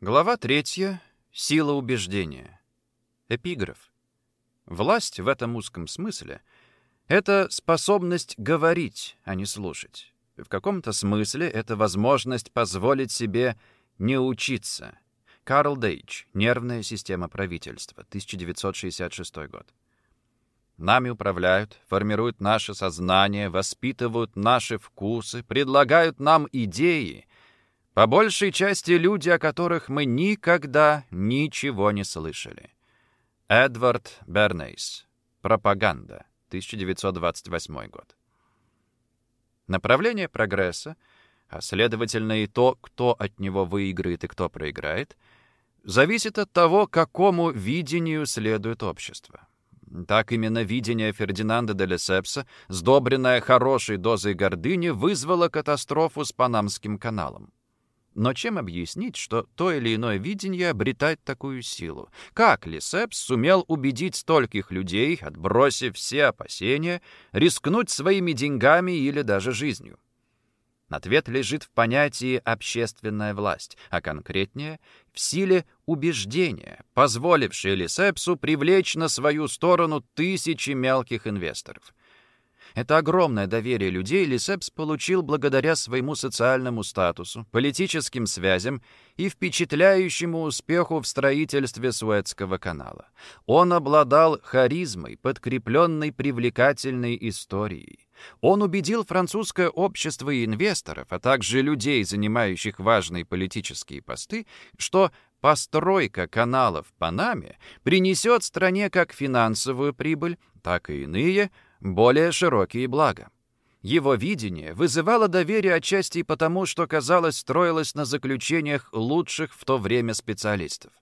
Глава третья. Сила убеждения. Эпиграф. Власть в этом узком смысле — это способность говорить, а не слушать. В каком-то смысле это возможность позволить себе не учиться. Карл Дейч. Нервная система правительства. 1966 год. Нами управляют, формируют наше сознание, воспитывают наши вкусы, предлагают нам идеи, по большей части люди, о которых мы никогда ничего не слышали. Эдвард Бернейс. Пропаганда. 1928 год. Направление прогресса, а следовательно и то, кто от него выиграет и кто проиграет, зависит от того, какому видению следует общество. Так именно видение Фердинанда де Лесепса, сдобренное хорошей дозой гордыни, вызвало катастрофу с Панамским каналом. Но чем объяснить, что то или иное видение обретает такую силу? Как Лисепс сумел убедить стольких людей, отбросив все опасения, рискнуть своими деньгами или даже жизнью? Ответ лежит в понятии «общественная власть», а конкретнее — в силе убеждения, позволившей Лисепсу привлечь на свою сторону тысячи мелких инвесторов. Это огромное доверие людей Лисепс получил благодаря своему социальному статусу, политическим связям и впечатляющему успеху в строительстве Суэцкого канала. Он обладал харизмой, подкрепленной привлекательной историей. Он убедил французское общество и инвесторов, а также людей, занимающих важные политические посты, что постройка канала в Панаме принесет стране как финансовую прибыль, так и иные – более широкие блага. Его видение вызывало доверие отчасти потому, что, казалось, строилось на заключениях лучших в то время специалистов.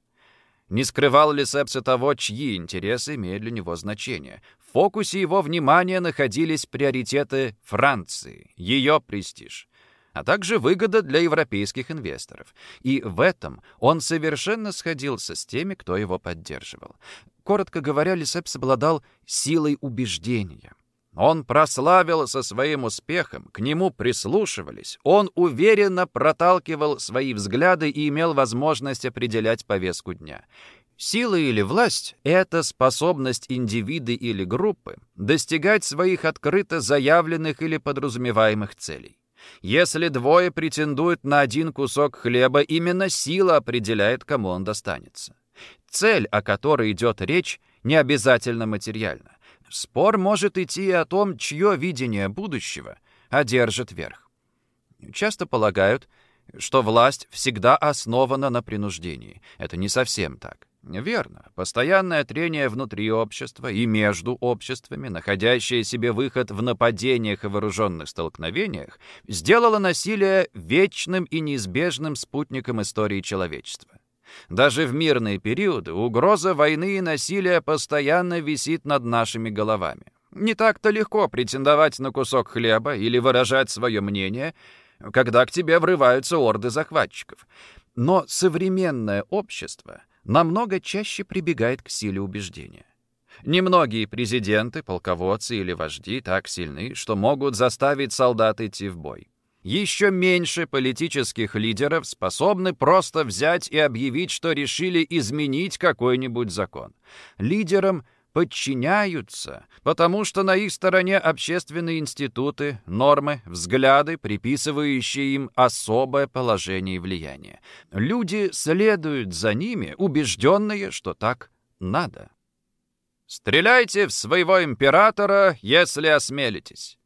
Не скрывал ли Сепса того, чьи интересы имеют для него значение? В фокусе его внимания находились приоритеты Франции, ее престиж, а также выгода для европейских инвесторов. И в этом он совершенно сходился с теми, кто его поддерживал. Коротко говоря, Лисепс обладал силой убеждения. Он прославился своим успехом, к нему прислушивались, он уверенно проталкивал свои взгляды и имел возможность определять повестку дня. Сила или власть — это способность индивида или группы достигать своих открыто заявленных или подразумеваемых целей. Если двое претендуют на один кусок хлеба, именно сила определяет, кому он достанется. Цель, о которой идет речь, не обязательно материальна. Спор может идти о том, чье видение будущего одержит верх. Часто полагают, что власть всегда основана на принуждении. Это не совсем так. Верно. Постоянное трение внутри общества и между обществами, находящее себе выход в нападениях и вооруженных столкновениях, сделало насилие вечным и неизбежным спутником истории человечества. Даже в мирные периоды угроза войны и насилия постоянно висит над нашими головами. Не так-то легко претендовать на кусок хлеба или выражать свое мнение, когда к тебе врываются орды захватчиков. Но современное общество намного чаще прибегает к силе убеждения. Немногие президенты, полководцы или вожди так сильны, что могут заставить солдат идти в бой. Еще меньше политических лидеров способны просто взять и объявить, что решили изменить какой-нибудь закон. Лидерам подчиняются, потому что на их стороне общественные институты, нормы, взгляды, приписывающие им особое положение и влияние. Люди следуют за ними, убежденные, что так надо. «Стреляйте в своего императора, если осмелитесь».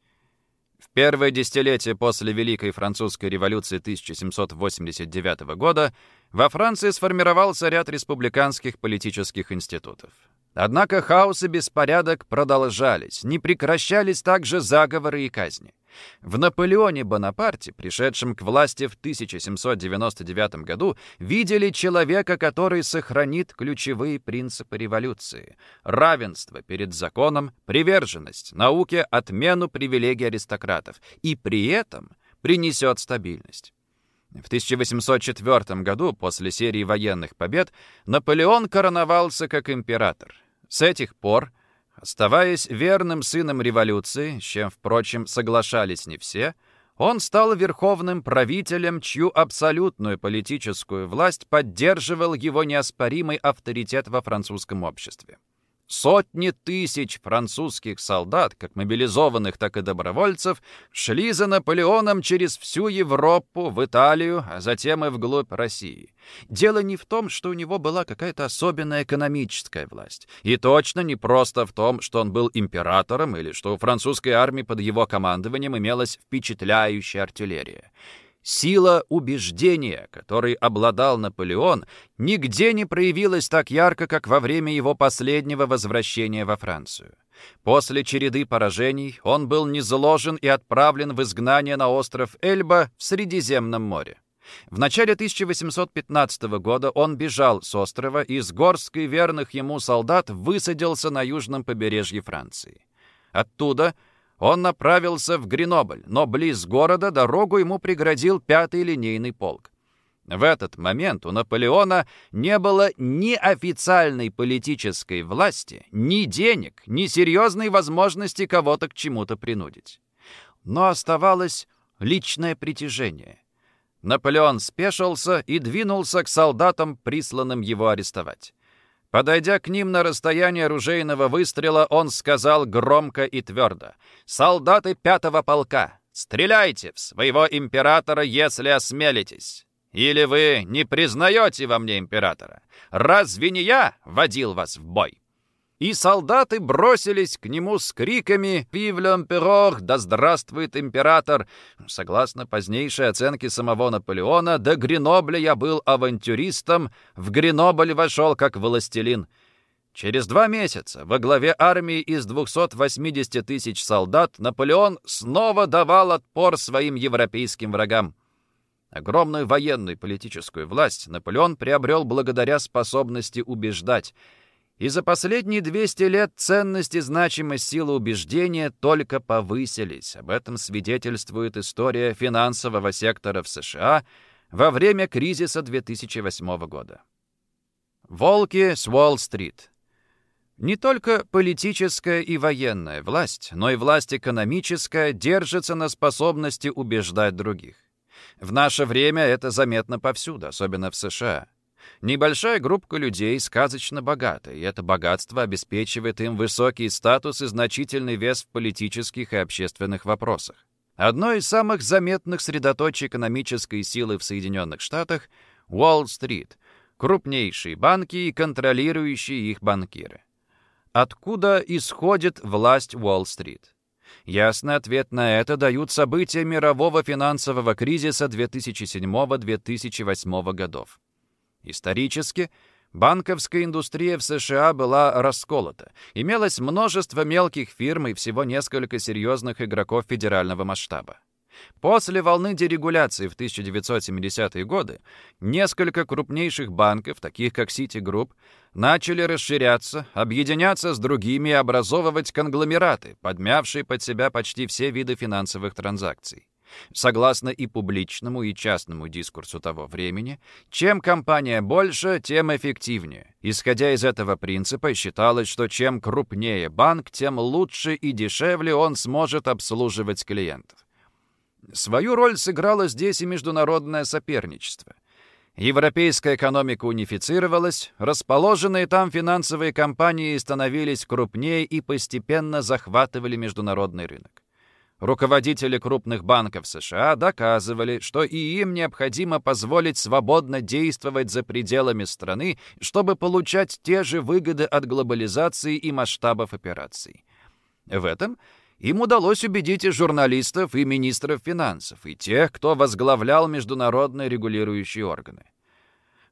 В первое десятилетие после Великой Французской революции 1789 года во Франции сформировался ряд республиканских политических институтов. Однако хаос и беспорядок продолжались, не прекращались также заговоры и казни. В Наполеоне Бонапарте, пришедшем к власти в 1799 году, видели человека, который сохранит ключевые принципы революции. Равенство перед законом, приверженность науке, отмену привилегий аристократов. И при этом принесет стабильность. В 1804 году, после серии военных побед, Наполеон короновался как император. С этих пор Оставаясь верным сыном революции, с чем, впрочем, соглашались не все, он стал верховным правителем, чью абсолютную политическую власть поддерживал его неоспоримый авторитет во французском обществе. Сотни тысяч французских солдат, как мобилизованных, так и добровольцев, шли за Наполеоном через всю Европу, в Италию, а затем и вглубь России. Дело не в том, что у него была какая-то особенная экономическая власть. И точно не просто в том, что он был императором или что у французской армии под его командованием имелась впечатляющая артиллерия. Сила убеждения, которой обладал Наполеон, нигде не проявилась так ярко, как во время его последнего возвращения во Францию. После череды поражений он был низложен и отправлен в изгнание на остров Эльба в Средиземном море. В начале 1815 года он бежал с острова и с горсткой верных ему солдат высадился на южном побережье Франции. Оттуда – он направился в Гренобль, но близ города дорогу ему преградил пятый линейный полк. В этот момент у Наполеона не было ни официальной политической власти, ни денег, ни серьезной возможности кого-то к чему-то принудить. Но оставалось личное притяжение. Наполеон спешился и двинулся к солдатам, присланным его арестовать. Подойдя к ним на расстояние оружейного выстрела, он сказал громко и твердо. «Солдаты пятого полка, стреляйте в своего императора, если осмелитесь! Или вы не признаете во мне императора? Разве не я водил вас в бой?» И солдаты бросились к нему с криками «Вив l'empereur! Да здравствует император!» Согласно позднейшей оценке самого Наполеона, до Гренобля я был авантюристом, в Гренобль вошел как властелин. Через два месяца во главе армии из 280 тысяч солдат Наполеон снова давал отпор своим европейским врагам. Огромную военную и политическую власть Наполеон приобрел благодаря способности убеждать – и за последние 200 лет ценность и значимость силы убеждения только повысились. Об этом свидетельствует история финансового сектора в США во время кризиса 2008 года. Волки с Уолл-стрит. Не только политическая и военная власть, но и власть экономическая держится на способности убеждать других. В наше время это заметно повсюду, особенно в США. Небольшая группа людей сказочно богата, и это богатство обеспечивает им высокий статус и значительный вес в политических и общественных вопросах. Одно из самых заметных средоточий экономической силы в Соединенных Штатах — Уолл-стрит, крупнейшие банки и контролирующие их банкиры. Откуда исходит власть Уолл-стрит? Ясный ответ на это дают события мирового финансового кризиса 2007-2008 годов. Исторически банковская индустрия в США была расколота. Имелось множество мелких фирм и всего несколько серьезных игроков федерального масштаба. После волны дерегуляции в 1970-е годы несколько крупнейших банков, таких как Citigroup, начали расширяться, объединяться с другими и образовывать конгломераты, подмявшие под себя почти все виды финансовых транзакций. Согласно и публичному, и частному дискурсу того времени, чем компания больше, тем эффективнее. Исходя из этого принципа, считалось, что чем крупнее банк, тем лучше и дешевле он сможет обслуживать клиентов. Свою роль сыграло здесь и международное соперничество. Европейская экономика унифицировалась, расположенные там финансовые компании становились крупнее и постепенно захватывали международный рынок. Руководители крупных банков США доказывали, что и им необходимо позволить свободно действовать за пределами страны, чтобы получать те же выгоды от глобализации и масштабов операций. В этом им удалось убедить и журналистов, и министров финансов, и тех, кто возглавлял международные регулирующие органы.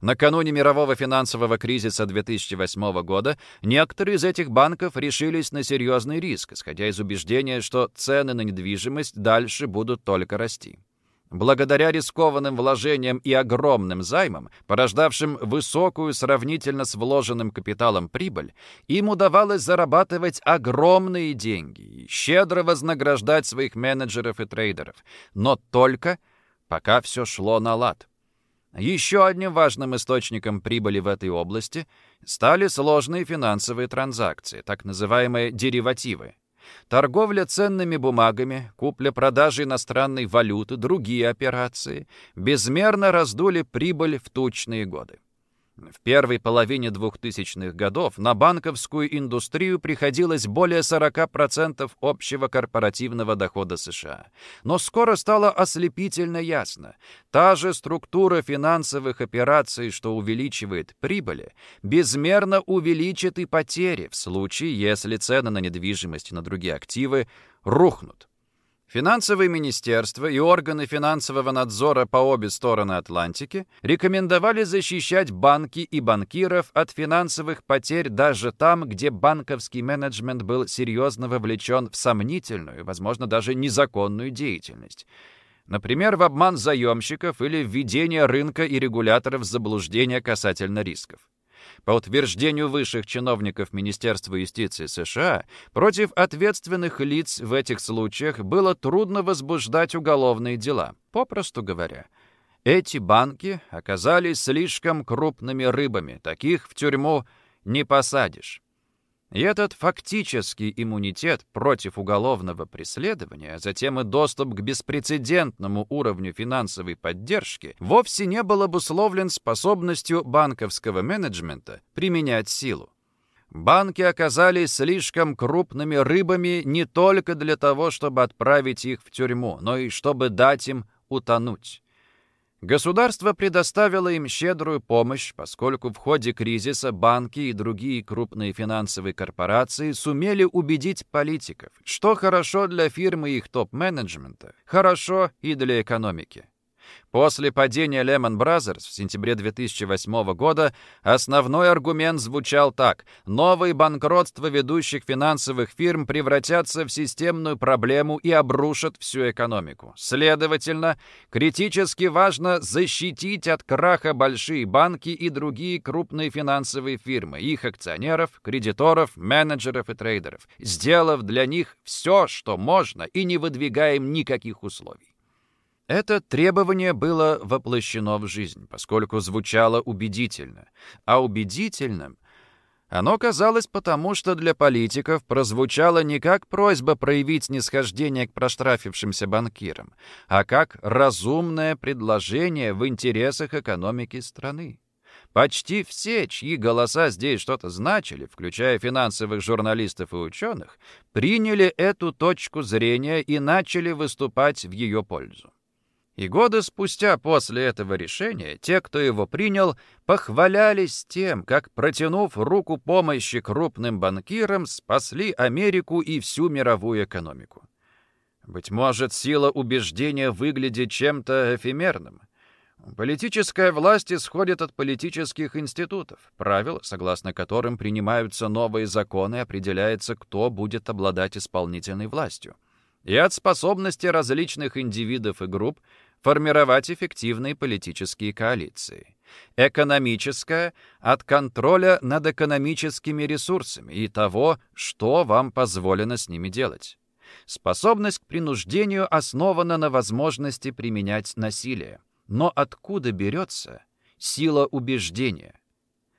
Накануне мирового финансового кризиса 2008 года некоторые из этих банков решились на серьезный риск, исходя из убеждения, что цены на недвижимость дальше будут только расти. Благодаря рискованным вложениям и огромным займам, порождавшим высокую сравнительно с вложенным капиталом прибыль, им удавалось зарабатывать огромные деньги и щедро вознаграждать своих менеджеров и трейдеров. Но только пока все шло на лад. Еще одним важным источником прибыли в этой области стали сложные финансовые транзакции, так называемые деривативы. Торговля ценными бумагами, купля-продажа иностранной валюты, другие операции безмерно раздули прибыль в тучные годы. В первой половине 2000-х годов на банковскую индустрию приходилось более 40% общего корпоративного дохода США. Но скоро стало ослепительно ясно. Та же структура финансовых операций, что увеличивает прибыли, безмерно увеличит и потери в случае, если цены на недвижимость и на другие активы рухнут. Финансовые министерства и органы финансового надзора по обе стороны Атлантики рекомендовали защищать банки и банкиров от финансовых потерь даже там, где банковский менеджмент был серьезно вовлечен в сомнительную, возможно, даже незаконную деятельность. Например, в обман заемщиков или введение рынка и регуляторов в заблуждение касательно рисков. По утверждению высших чиновников Министерства юстиции США, против ответственных лиц в этих случаях было трудно возбуждать уголовные дела. Попросту говоря, эти банки оказались слишком крупными рыбами, таких в тюрьму не посадишь. И этот фактический иммунитет против уголовного преследования, затем и доступ к беспрецедентному уровню финансовой поддержки вовсе не был обусловлен способностью банковского менеджмента применять силу. Банки оказались слишком крупными рыбами не только для того, чтобы отправить их в тюрьму, но и чтобы дать им утонуть. Государство предоставило им щедрую помощь, поскольку в ходе кризиса банки и другие крупные финансовые корпорации сумели убедить политиков, что хорошо для фирмы и их топ-менеджмента, хорошо и для экономики. После падения Lehman Brothers в сентябре 2008 года основной аргумент звучал так. Новые банкротства ведущих финансовых фирм превратятся в системную проблему и обрушат всю экономику. Следовательно, критически важно защитить от краха большие банки и другие крупные финансовые фирмы, их акционеров, кредиторов, менеджеров и трейдеров, сделав для них все, что можно и не выдвигая им никаких условий. Это требование было воплощено в жизнь, поскольку звучало убедительно. А убедительным оно казалось потому, что для политиков прозвучало не как просьба проявить снисхождение к проштрафившимся банкирам, а как разумное предложение в интересах экономики страны. Почти все, чьи голоса здесь что-то значили, включая финансовых журналистов и ученых, приняли эту точку зрения и начали выступать в ее пользу. И годы спустя после этого решения те, кто его принял, похвалялись тем, как, протянув руку помощи крупным банкирам, спасли Америку и всю мировую экономику. Быть может, сила убеждения выглядит чем-то эфемерным. Политическая власть исходит от политических институтов, правил, согласно которым принимаются новые законы и определяется, кто будет обладать исполнительной властью, и от способности различных индивидов и групп формировать эффективные политические коалиции. Экономическая — от контроля над экономическими ресурсами и того, что вам позволено с ними делать. Способность к принуждению основана на возможности применять насилие. Но откуда берется сила убеждения?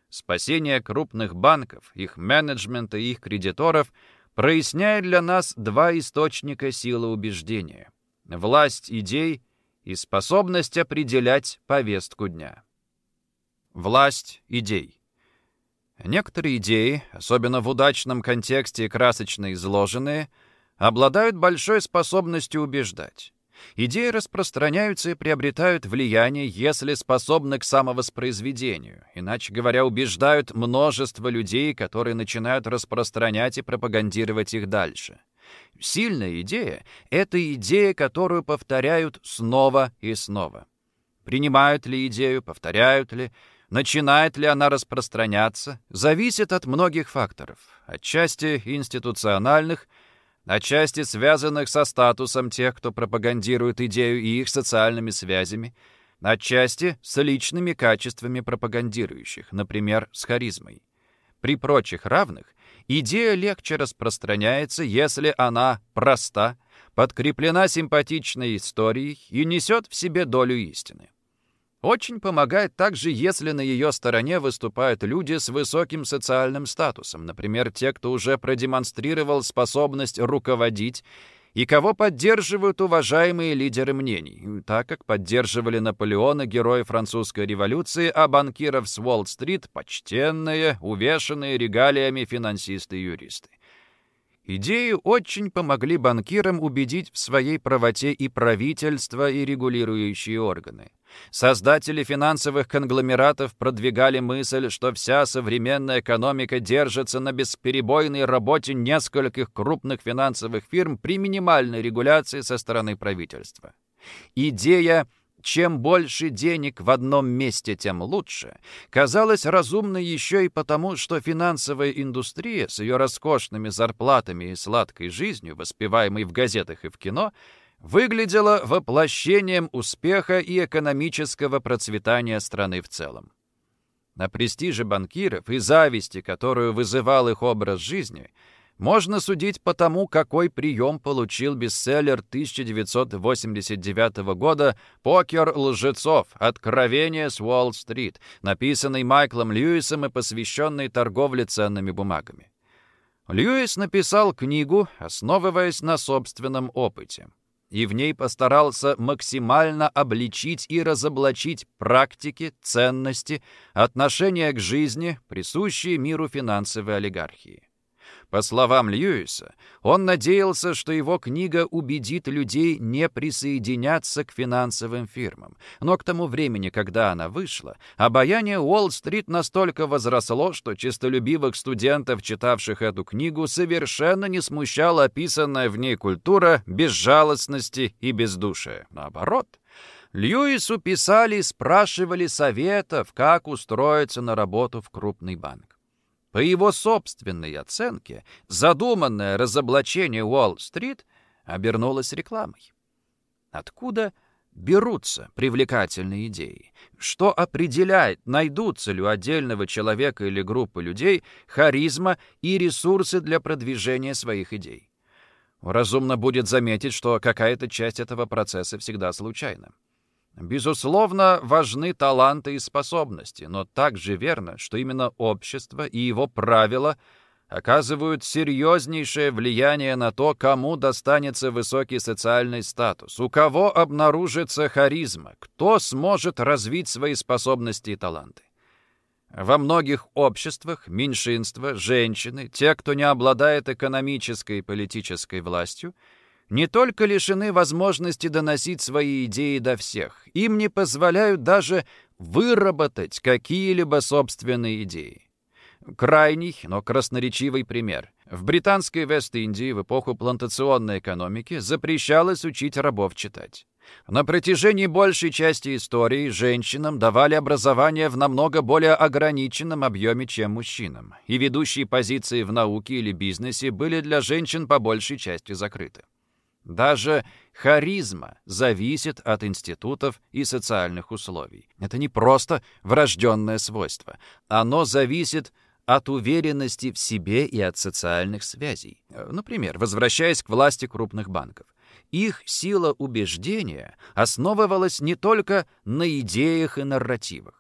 Спасение крупных банков, их менеджмента и их кредиторов проясняет для нас два источника силы убеждения. Власть идей и способность определять повестку дня. Власть идей. Некоторые идеи, особенно в удачном контексте и красочно изложенные, обладают большой способностью убеждать. Идеи распространяются и приобретают влияние, если способны к самовоспроизведению, иначе говоря, убеждают множество людей, которые начинают распространять и пропагандировать их дальше. Сильная идея — это идея, которую повторяют снова и снова. Принимают ли идею, повторяют ли, начинает ли она распространяться, зависит от многих факторов, отчасти институциональных, отчасти связанных со статусом тех, кто пропагандирует идею и их социальными связями, отчасти с личными качествами пропагандирующих, например, с харизмой. При прочих равных Идея легче распространяется, если она проста, подкреплена симпатичной историей и несет в себе долю истины. Очень помогает также, если на ее стороне выступают люди с высоким социальным статусом, например, те, кто уже продемонстрировал способность руководить и кого поддерживают уважаемые лидеры мнений, так как поддерживали Наполеона герои французской революции, а банкиров с Уолл-стрит — почтенные, увешанные регалиями финансисты-юристы. Идеи очень помогли банкирам убедить в своей правоте и правительство, и регулирующие органы. Создатели финансовых конгломератов продвигали мысль, что вся современная экономика держится на бесперебойной работе нескольких крупных финансовых фирм при минимальной регуляции со стороны правительства. Идея чем больше денег в одном месте, тем лучше, казалось разумной еще и потому, что финансовая индустрия с ее роскошными зарплатами и сладкой жизнью, воспеваемой в газетах и в кино, выглядело воплощением успеха и экономического процветания страны в целом. На престиже банкиров и зависти, которую вызывал их образ жизни, можно судить по тому, какой прием получил бестселлер 1989 года «Покер лжецов. Откровение с Уолл-стрит», написанный Майклом Льюисом и посвященный торговле ценными бумагами. Льюис написал книгу, основываясь на собственном опыте и в ней постарался максимально обличить и разоблачить практики, ценности, отношения к жизни, присущие миру финансовой олигархии. По словам Льюиса, он надеялся, что его книга убедит людей не присоединяться к финансовым фирмам. Но к тому времени, когда она вышла, обаяние Уолл-стрит настолько возросло, что чистолюбивых студентов, читавших эту книгу, совершенно не смущала описанная в ней культура безжалостности и бездушия. Наоборот, Льюису писали, спрашивали советов, как устроиться на работу в крупный банк. По его собственной оценке, задуманное разоблачение Уолл-стрит обернулось рекламой. Откуда берутся привлекательные идеи? Что определяет, найдутся ли у отдельного человека или группы людей харизма и ресурсы для продвижения своих идей? Разумно будет заметить, что какая-то часть этого процесса всегда случайна. Безусловно, важны таланты и способности, но также верно, что именно общество и его правила оказывают серьезнейшее влияние на то, кому достанется высокий социальный статус, у кого обнаружится харизма, кто сможет развить свои способности и таланты. Во многих обществах меньшинства, женщины, те, кто не обладает экономической и политической властью, не только лишены возможности доносить свои идеи до всех, им не позволяют даже выработать какие-либо собственные идеи. Крайний, но красноречивый пример. В британской Вест-Индии в эпоху плантационной экономики запрещалось учить рабов читать. На протяжении большей части истории женщинам давали образование в намного более ограниченном объеме, чем мужчинам, и ведущие позиции в науке или бизнесе были для женщин по большей части закрыты. Даже харизма зависит от институтов и социальных условий. Это не просто врожденное свойство. Оно зависит от уверенности в себе и от социальных связей. Например, возвращаясь к власти крупных банков. Их сила убеждения основывалась не только на идеях и нарративах.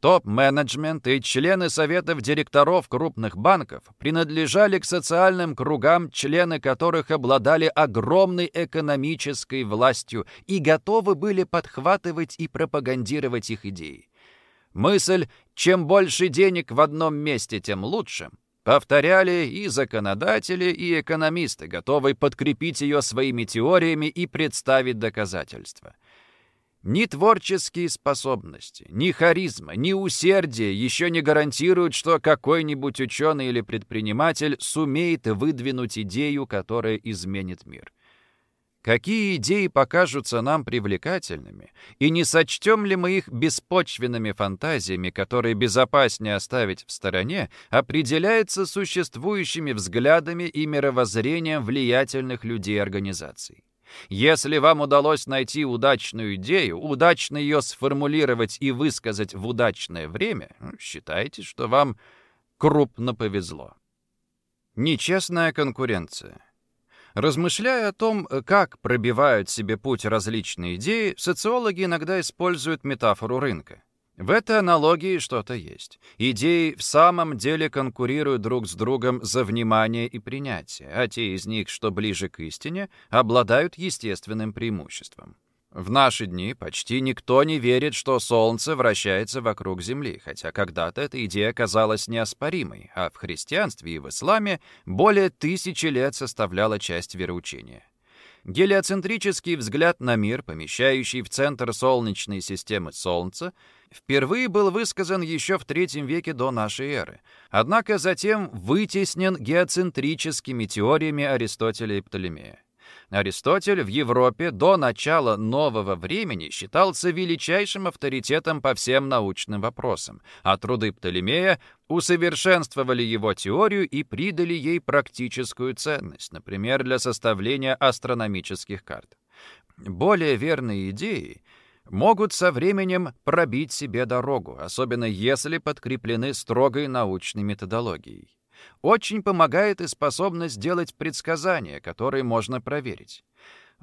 Топ-менеджмент и члены советов директоров крупных банков принадлежали к социальным кругам, члены которых обладали огромной экономической властью и готовы были подхватывать и пропагандировать их идеи. Мысль «чем больше денег в одном месте, тем лучше» повторяли и законодатели, и экономисты, готовые подкрепить ее своими теориями и представить доказательства. Ни творческие способности, ни харизма, ни усердие еще не гарантируют, что какой-нибудь ученый или предприниматель сумеет выдвинуть идею, которая изменит мир. Какие идеи покажутся нам привлекательными, и не сочтем ли мы их беспочвенными фантазиями, которые безопаснее оставить в стороне, определяется существующими взглядами и мировоззрением влиятельных людей и организаций. Если вам удалось найти удачную идею, удачно ее сформулировать и высказать в удачное время, ну, считайте, что вам крупно повезло. Нечестная конкуренция. Размышляя о том, как пробивают себе путь различные идеи, социологи иногда используют метафору рынка. В этой аналогии что-то есть. Идеи в самом деле конкурируют друг с другом за внимание и принятие, а те из них, что ближе к истине, обладают естественным преимуществом. В наши дни почти никто не верит, что Солнце вращается вокруг Земли, хотя когда-то эта идея казалась неоспоримой, а в христианстве и в исламе более тысячи лет составляла часть вероучения. Гелиоцентрический взгляд на мир, помещающий в центр Солнечной системы Солнце, впервые был высказан еще в III веке до нашей эры, однако затем вытеснен геоцентрическими теориями Аристотеля и Птолемея. Аристотель в Европе до начала нового времени считался величайшим авторитетом по всем научным вопросам, а труды Птолемея усовершенствовали его теорию и придали ей практическую ценность, например, для составления астрономических карт. Более верные идеи могут со временем пробить себе дорогу, особенно если подкреплены строгой научной методологией. Очень помогает и способность делать предсказания, которые можно проверить.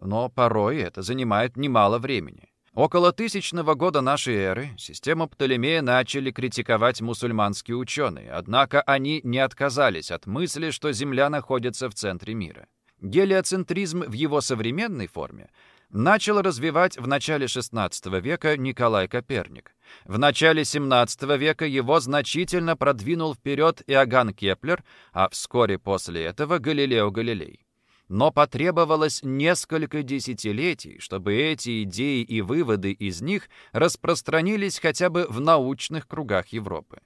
Но порой это занимает немало времени. Около тысячного года нашей эры систему Птолемея начали критиковать мусульманские ученые, однако они не отказались от мысли, что Земля находится в центре мира. Гелиоцентризм в его современной форме начал развивать в начале XVI века Николай Коперник. В начале XVII века его значительно продвинул вперед Иоганн Кеплер, а вскоре после этого Галилео Галилей. Но потребовалось несколько десятилетий, чтобы эти идеи и выводы из них распространились хотя бы в научных кругах Европы.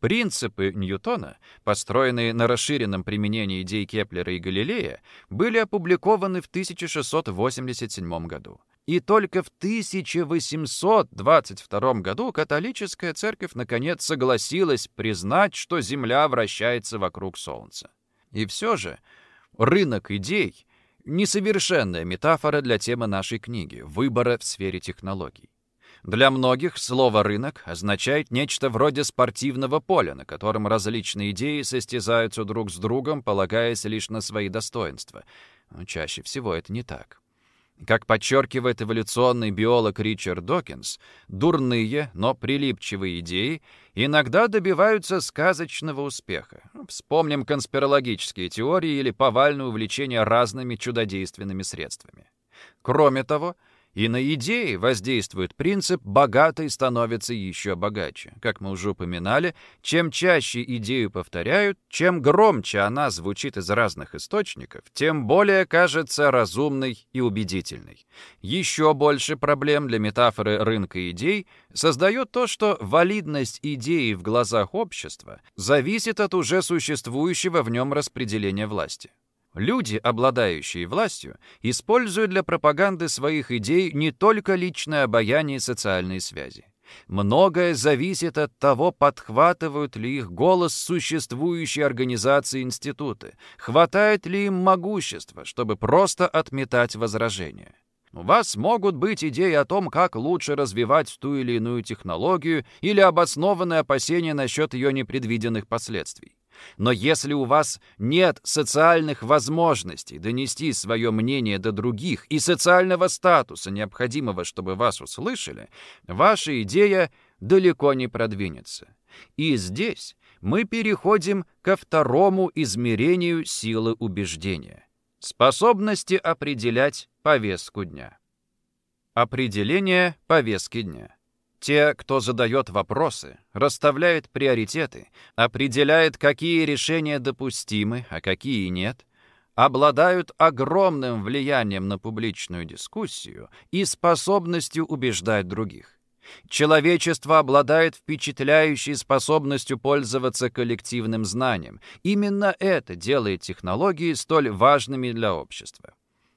Принципы Ньютона, построенные на расширенном применении идей Кеплера и Галилея, были опубликованы в 1687 году. И только в 1822 году католическая церковь наконец согласилась признать, что Земля вращается вокруг Солнца. И все же рынок идей — несовершенная метафора для темы нашей книги — выбора в сфере технологий. Для многих слово «рынок» означает нечто вроде спортивного поля, на котором различные идеи состязаются друг с другом, полагаясь лишь на свои достоинства. Но чаще всего это не так. Как подчеркивает эволюционный биолог Ричард Докинс, дурные, но прилипчивые идеи иногда добиваются сказочного успеха. Вспомним конспирологические теории или повальное увлечение разными чудодейственными средствами. Кроме того, и на идеи воздействует принцип «богатый становится еще богаче». Как мы уже упоминали, чем чаще идею повторяют, чем громче она звучит из разных источников, тем более кажется разумной и убедительной. Еще больше проблем для метафоры рынка идей создает то, что валидность идеи в глазах общества зависит от уже существующего в нем распределения власти. Люди, обладающие властью, используют для пропаганды своих идей не только личное обаяние и социальные связи. Многое зависит от того, подхватывают ли их голос существующие организации и институты, хватает ли им могущества, чтобы просто отметать возражения. У вас могут быть идеи о том, как лучше развивать ту или иную технологию или обоснованные опасения насчет ее непредвиденных последствий. Но если у вас нет социальных возможностей донести свое мнение до других и социального статуса, необходимого, чтобы вас услышали, ваша идея далеко не продвинется. И здесь мы переходим ко второму измерению силы убеждения — способности определять повестку дня. Определение повестки дня. Те, кто задает вопросы, расставляет приоритеты, определяет, какие решения допустимы, а какие нет, обладают огромным влиянием на публичную дискуссию и способностью убеждать других. Человечество обладает впечатляющей способностью пользоваться коллективным знанием. Именно это делает технологии столь важными для общества.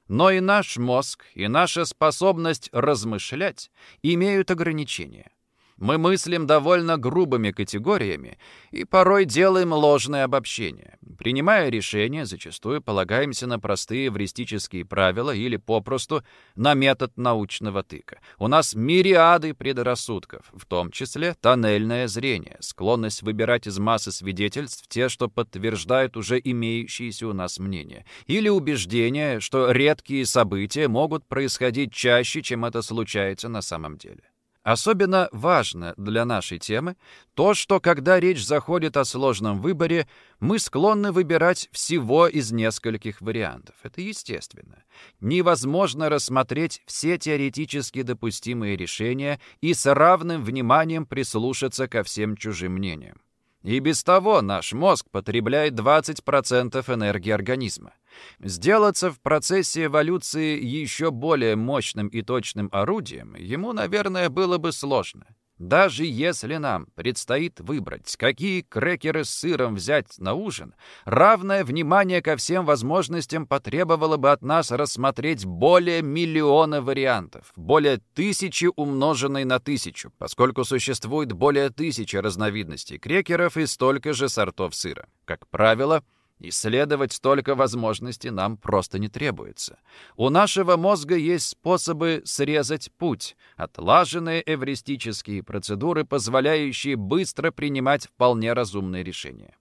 Но и наш мозг, и наша способность размышлять имеют ограничения. Мы мыслим довольно грубыми категориями и порой делаем ложные обобщения. Принимая решения, зачастую полагаемся на простые эвристические правила или попросту на метод научного тыка. У нас мириады предрассудков, в том числе тоннельное зрение, склонность выбирать из массы свидетельств те, что подтверждают уже имеющиеся у нас мнения, или убеждение, что редкие события могут происходить чаще, чем это случается на самом деле. Особенно важно для нашей темы то, что когда речь заходит о сложном выборе, мы склонны выбирать всего из нескольких вариантов. Это естественно. Невозможно рассмотреть все теоретически допустимые решения и с равным вниманием прислушаться ко всем чужим мнениям. И без того наш мозг потребляет 20% энергии организма. Сделаться в процессе эволюции еще более мощным и точным орудием ему, наверное, было бы сложно. Даже если нам предстоит выбрать, какие крекеры с сыром взять на ужин, равное внимание ко всем возможностям потребовало бы от нас рассмотреть более миллиона вариантов, более тысячи умноженной на тысячу, поскольку существует более тысячи разновидностей крекеров и столько же сортов сыра. Как правило, Исследовать столько возможностей нам просто не требуется. У нашего мозга есть способы срезать путь, отлаженные эвристические процедуры, позволяющие быстро принимать вполне разумные решения.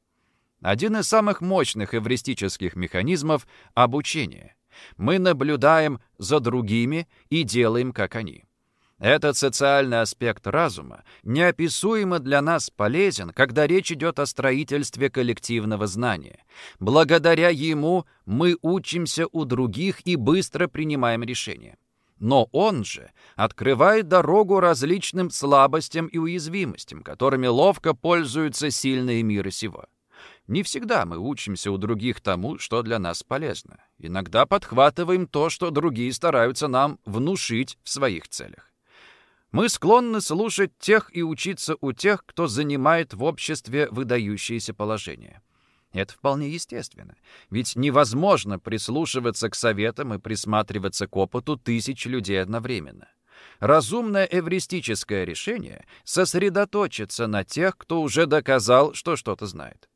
Один из самых мощных эвристических механизмов — обучение. Мы наблюдаем за другими и делаем, как они. Этот социальный аспект разума неописуемо для нас полезен, когда речь идет о строительстве коллективного знания. Благодаря ему мы учимся у других и быстро принимаем решения. Но он же открывает дорогу различным слабостям и уязвимостям, которыми ловко пользуются сильные мира сего. Не всегда мы учимся у других тому, что для нас полезно. Иногда подхватываем то, что другие стараются нам внушить в своих целях. Мы склонны слушать тех и учиться у тех, кто занимает в обществе выдающееся положение. Это вполне естественно, ведь невозможно прислушиваться к советам и присматриваться к опыту тысяч людей одновременно. Разумное эвристическое решение — сосредоточиться на тех, кто уже доказал, что что-то знает.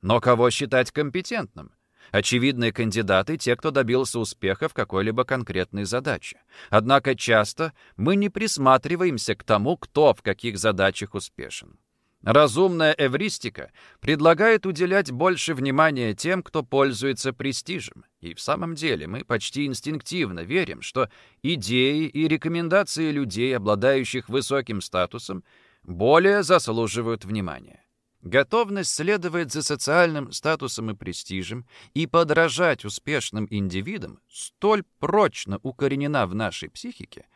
Но кого считать компетентным? Очевидные кандидаты — те, кто добился успеха в какой-либо конкретной задаче. Однако часто мы не присматриваемся к тому, кто в каких задачах успешен. Разумная эвристика предлагает уделять больше внимания тем, кто пользуется престижем. И в самом деле мы почти инстинктивно верим, что идеи и рекомендации людей, обладающих высоким статусом, более заслуживают внимания. Готовность следовать за социальным статусом и престижем и подражать успешным индивидам столь прочно укоренена в нашей психике,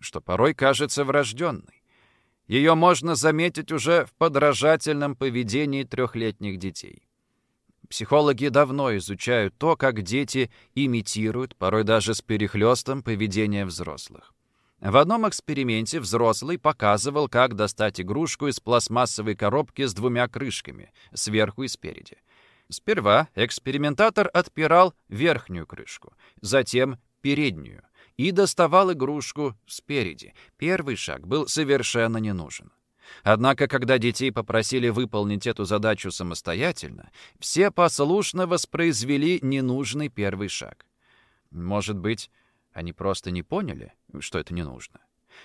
что порой кажется врожденной. Ее можно заметить уже в подражательном поведении трехлетних детей. Психологи давно изучают то, как дети имитируют, порой даже с перехлестом, поведение взрослых. В одном эксперименте взрослый показывал, как достать игрушку из пластмассовой коробки с двумя крышками, сверху и спереди. Сперва экспериментатор отпирал верхнюю крышку, затем переднюю, и доставал игрушку спереди. Первый шаг был совершенно не нужен. Однако, когда детей попросили выполнить эту задачу самостоятельно, все послушно воспроизвели ненужный первый шаг. Может быть, они просто не поняли, что это не нужно?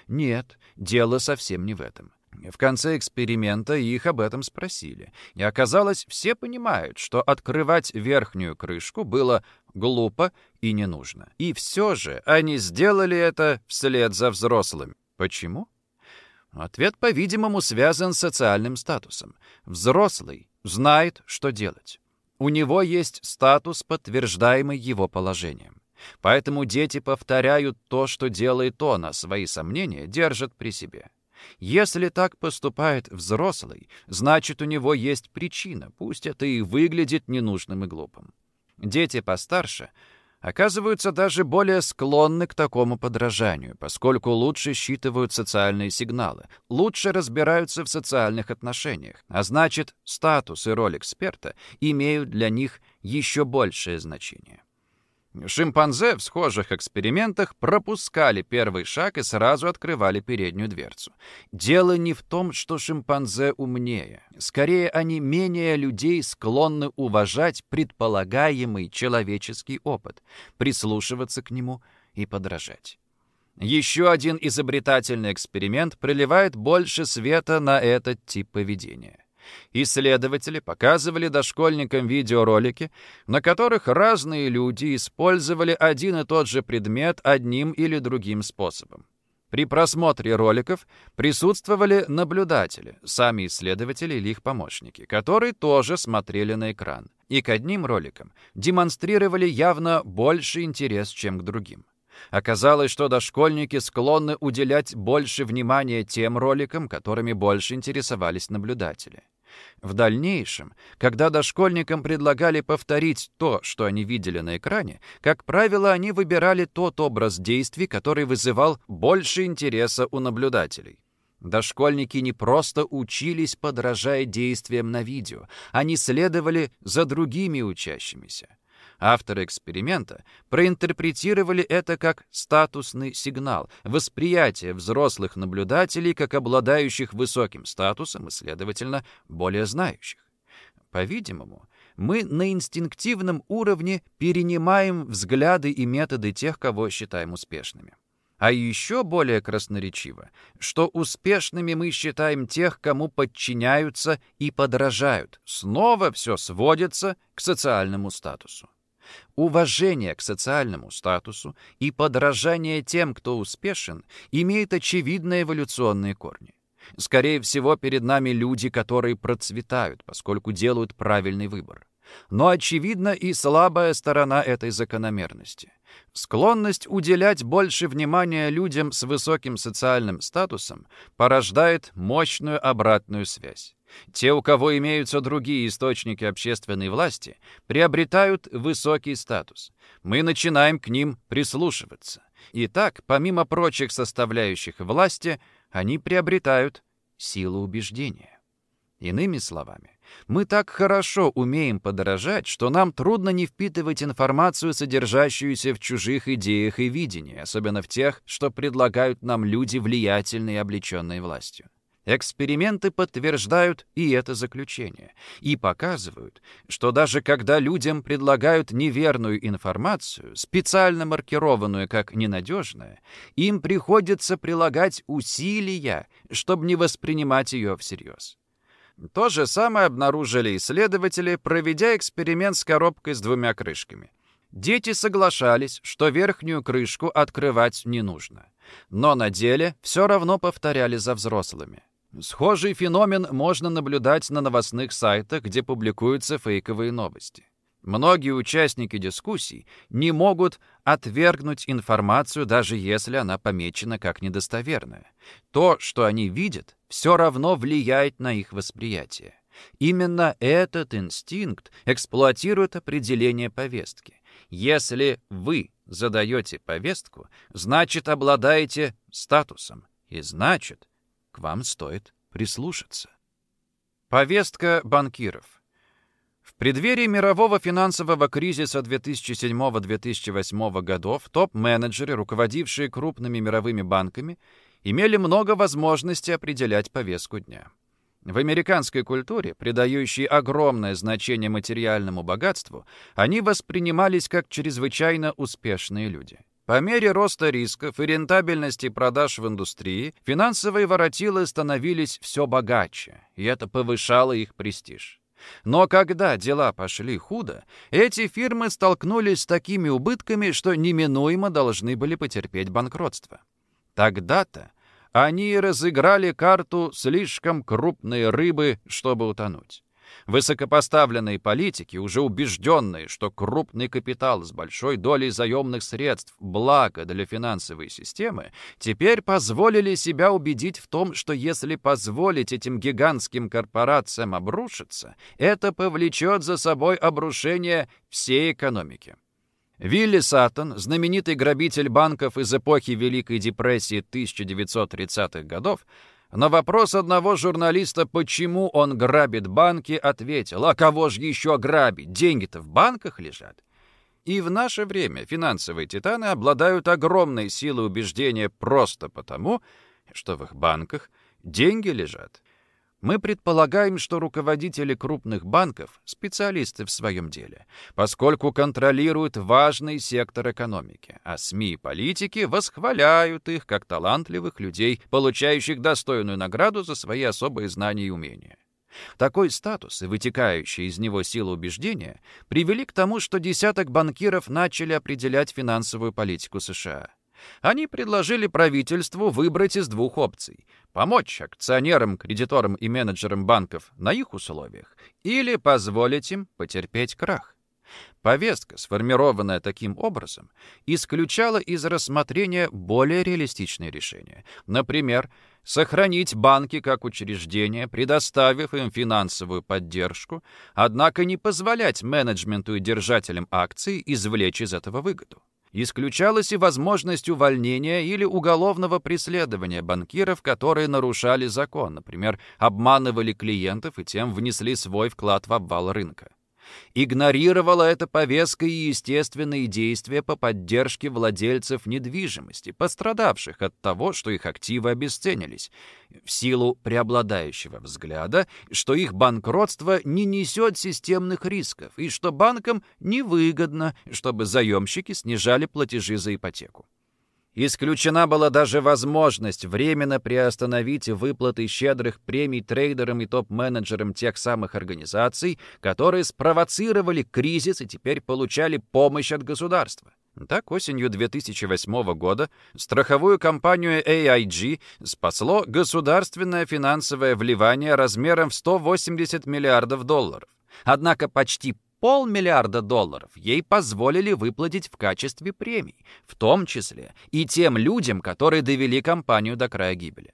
Нет, дело совсем не в этом. В конце эксперимента их об этом спросили. И оказалось, все понимают, что открывать верхнюю крышку было глупо и не нужно. И все же они сделали это вслед за взрослым. Почему? Ответ, по-видимому, связан с социальным статусом. Взрослый знает, что делать. У него есть статус, подтверждаемый его положением. Поэтому дети повторяют то, что делает он, а свои сомнения держат при себе. Если так поступает взрослый, значит, у него есть причина, пусть это и выглядит ненужным и глупым. Дети постарше оказываются даже более склонны к такому подражанию, поскольку лучше считывают социальные сигналы, лучше разбираются в социальных отношениях, а значит, статус и роль эксперта имеют для них еще большее значение. Шимпанзе в схожих экспериментах пропускали первый шаг и сразу открывали переднюю дверцу. Дело не в том, что шимпанзе умнее. Скорее, они менее людей склонны уважать предполагаемый человеческий опыт, прислушиваться к нему и подражать. Еще один изобретательный эксперимент проливает больше света на этот тип поведения. Исследователи показывали дошкольникам видеоролики, на которых разные люди использовали один и тот же предмет одним или другим способом. При просмотре роликов присутствовали наблюдатели, сами исследователи или их помощники, которые тоже смотрели на экран. И к одним роликам демонстрировали явно больше интерес, чем к другим. Оказалось, что дошкольники склонны уделять больше внимания тем роликам, которыми больше интересовались наблюдатели. В дальнейшем, когда дошкольникам предлагали повторить то, что они видели на экране, как правило, они выбирали тот образ действий, который вызывал больше интереса у наблюдателей. Дошкольники не просто учились, подражая действиям на видео, они следовали за другими учащимися. Авторы эксперимента проинтерпретировали это как статусный сигнал, восприятие взрослых наблюдателей как обладающих высоким статусом и, следовательно, более знающих. По-видимому, мы на инстинктивном уровне перенимаем взгляды и методы тех, кого считаем успешными. А еще более красноречиво, что успешными мы считаем тех, кому подчиняются и подражают. Снова все сводится к социальному статусу. Уважение к социальному статусу и подражание тем, кто успешен, имеет очевидные эволюционные корни. Скорее всего, перед нами люди, которые процветают, поскольку делают правильный выбор. Но очевидна и слабая сторона этой закономерности. Склонность уделять больше внимания людям с высоким социальным статусом порождает мощную обратную связь. Те, у кого имеются другие источники общественной власти, приобретают высокий статус. Мы начинаем к ним прислушиваться. И так, помимо прочих составляющих власти, они приобретают силу убеждения. Иными словами, мы так хорошо умеем подражать, что нам трудно не впитывать информацию, содержащуюся в чужих идеях и видении, особенно в тех, что предлагают нам люди, влиятельные и облеченные властью. Эксперименты подтверждают и это заключение, и показывают, что даже когда людям предлагают неверную информацию, специально маркированную как ненадежная, им приходится прилагать усилия, чтобы не воспринимать ее всерьез. То же самое обнаружили исследователи, проведя эксперимент с коробкой с двумя крышками. Дети соглашались, что верхнюю крышку открывать не нужно. Но на деле все равно повторяли за взрослыми. Схожий феномен можно наблюдать на новостных сайтах, где публикуются фейковые новости. Многие участники дискуссий не могут отвергнуть информацию, даже если она помечена как недостоверная. То, что они видят, все равно влияет на их восприятие. Именно этот инстинкт эксплуатирует определение повестки. Если вы задаете повестку, значит, обладаете статусом, и значит, вам стоит прислушаться. Повестка банкиров. В преддверии мирового финансового кризиса 2007-2008 годов топ-менеджеры, руководившие крупными мировыми банками, имели много возможностей определять повестку дня. В американской культуре, придающей огромное значение материальному богатству, они воспринимались как чрезвычайно успешные люди. По мере роста рисков и рентабельности продаж в индустрии, финансовые воротилы становились все богаче, и это повышало их престиж. Но когда дела пошли худо, эти фирмы столкнулись с такими убытками, что неминуемо должны были потерпеть банкротство. Тогда-то они разыграли карту слишком крупной рыбы, чтобы утонуть. Высокопоставленные политики, уже убежденные, что крупный капитал с большой долей заемных средств – благо для финансовой системы, теперь позволили себя убедить в том, что если позволить этим гигантским корпорациям обрушиться, это повлечет за собой обрушение всей экономики. Вилли Саттон, знаменитый грабитель банков из эпохи Великой депрессии 1930-х годов, на вопрос одного журналиста, почему он грабит банки, ответил, а кого же еще грабить, деньги-то в банках лежат. И в наше время финансовые титаны обладают огромной силой убеждения просто потому, что в их банках деньги лежат. Мы предполагаем, что руководители крупных банков – специалисты в своем деле, поскольку контролируют важный сектор экономики, а СМИ и политики восхваляют их как талантливых людей, получающих достойную награду за свои особые знания и умения. Такой статус и вытекающая из него сила убеждения привели к тому, что десяток банкиров начали определять финансовую политику США. Они предложили правительству выбрать из двух опций – помочь акционерам, кредиторам и менеджерам банков на их условиях или позволить им потерпеть крах. Повестка, сформированная таким образом, исключала из рассмотрения более реалистичные решения. Например, сохранить банки как учреждения, предоставив им финансовую поддержку, однако не позволять менеджменту и держателям акций извлечь из этого выгоду. Исключалась и возможность увольнения или уголовного преследования банкиров, которые нарушали закон, например, обманывали клиентов и тем внесли свой вклад в обвал рынка игнорировала эта повестка и естественные действия по поддержке владельцев недвижимости, пострадавших от того, что их активы обесценились, в силу преобладающего взгляда, что их банкротство не несет системных рисков и что банкам невыгодно, чтобы заемщики снижали платежи за ипотеку. Исключена была даже возможность временно приостановить выплаты щедрых премий трейдерам и топ-менеджерам тех самых организаций, которые спровоцировали кризис и теперь получали помощь от государства. Так, осенью 2008 года страховую компанию AIG спасло государственное финансовое вливание размером в 180 миллиардов долларов. Однако почти полмиллиарда долларов ей позволили выплатить в качестве премий, в том числе и тем людям, которые довели компанию до края гибели.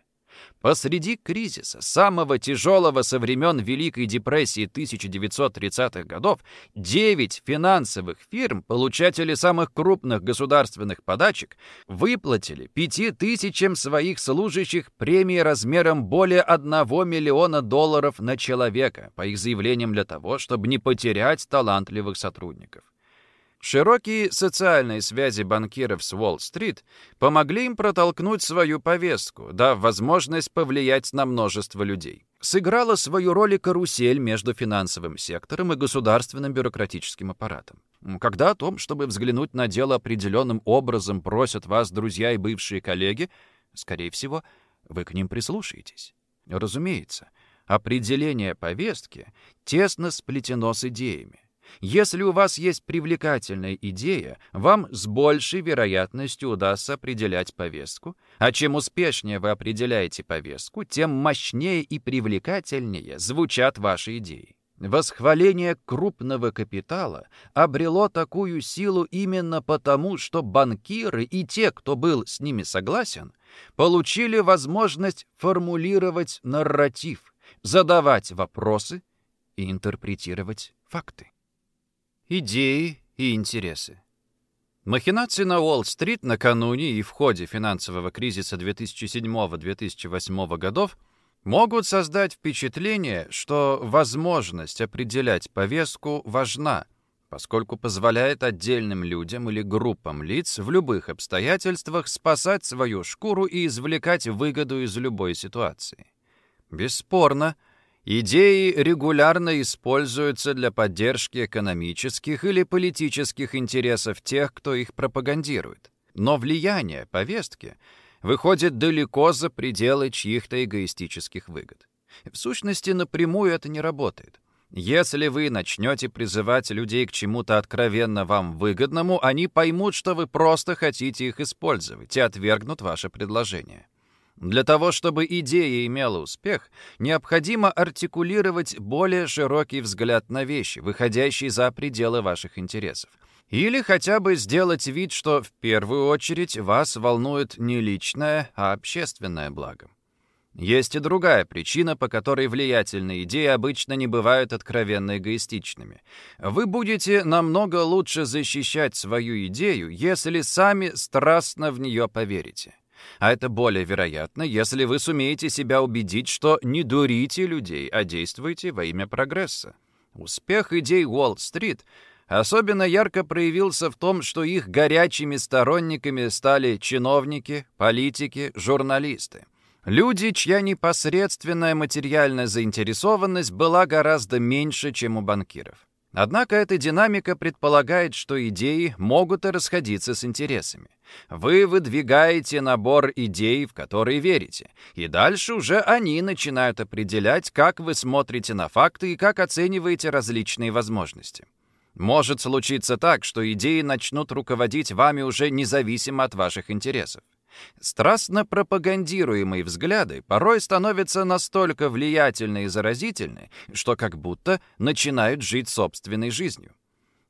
Посреди кризиса, самого тяжелого со времен Великой депрессии 1930-х годов, 9 финансовых фирм, получатели самых крупных государственных подачек, выплатили 5 тысячам своих служащих премии размером более 1 миллиона долларов на человека, по их заявлениям для того, чтобы не потерять талантливых сотрудников. Широкие социальные связи банкиров с Уолл-стрит помогли им протолкнуть свою повестку, дав возможность повлиять на множество людей. Сыграла свою роль и карусель между финансовым сектором и государственным бюрократическим аппаратом. Когда о том, чтобы взглянуть на дело определенным образом, просят вас друзья и бывшие коллеги, скорее всего, вы к ним прислушаетесь. Разумеется, определение повестки тесно сплетено с идеями. Если у вас есть привлекательная идея, вам с большей вероятностью удастся определять повестку, а чем успешнее вы определяете повестку, тем мощнее и привлекательнее звучат ваши идеи. Восхваление крупного капитала обрело такую силу именно потому, что банкиры и те, кто был с ними согласен, получили возможность формулировать нарратив, задавать вопросы и интерпретировать факты идеи и интересы. Махинации на Уолл-стрит накануне и в ходе финансового кризиса 2007-2008 годов могут создать впечатление, что возможность определять повестку важна, поскольку позволяет отдельным людям или группам лиц в любых обстоятельствах спасать свою шкуру и извлекать выгоду из любой ситуации. Бесспорно, Идеи регулярно используются для поддержки экономических или политических интересов тех, кто их пропагандирует. Но влияние повестки выходит далеко за пределы чьих-то эгоистических выгод. В сущности, напрямую это не работает. Если вы начнете призывать людей к чему-то откровенно вам выгодному, они поймут, что вы просто хотите их использовать и отвергнут ваше предложение. Для того, чтобы идея имела успех, необходимо артикулировать более широкий взгляд на вещи, выходящий за пределы ваших интересов. Или хотя бы сделать вид, что в первую очередь вас волнует не личное, а общественное благо. Есть и другая причина, по которой влиятельные идеи обычно не бывают откровенно эгоистичными. Вы будете намного лучше защищать свою идею, если сами страстно в нее поверите. А это более вероятно, если вы сумеете себя убедить, что не дурите людей, а действуете во имя прогресса. Успех идей Уолл-стрит особенно ярко проявился в том, что их горячими сторонниками стали чиновники, политики, журналисты. Люди, чья непосредственная материальная заинтересованность была гораздо меньше, чем у банкиров. Однако эта динамика предполагает, что идеи могут и расходиться с интересами. Вы выдвигаете набор идей, в которые верите, и дальше уже они начинают определять, как вы смотрите на факты и как оцениваете различные возможности. Может случиться так, что идеи начнут руководить вами уже независимо от ваших интересов. Страстно пропагандируемые взгляды порой становятся настолько влиятельны и заразительны, что как будто начинают жить собственной жизнью.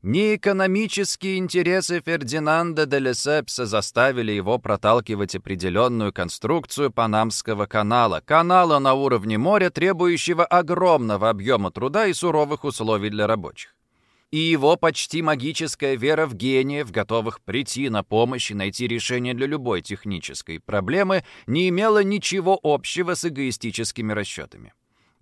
Не экономические интересы Фердинанда де Лесепса заставили его проталкивать определенную конструкцию Панамского канала, канала на уровне моря, требующего огромного объема труда и суровых условий для рабочих и его почти магическая вера в гениев, готовых прийти на помощь и найти решение для любой технической проблемы, не имела ничего общего с эгоистическими расчетами.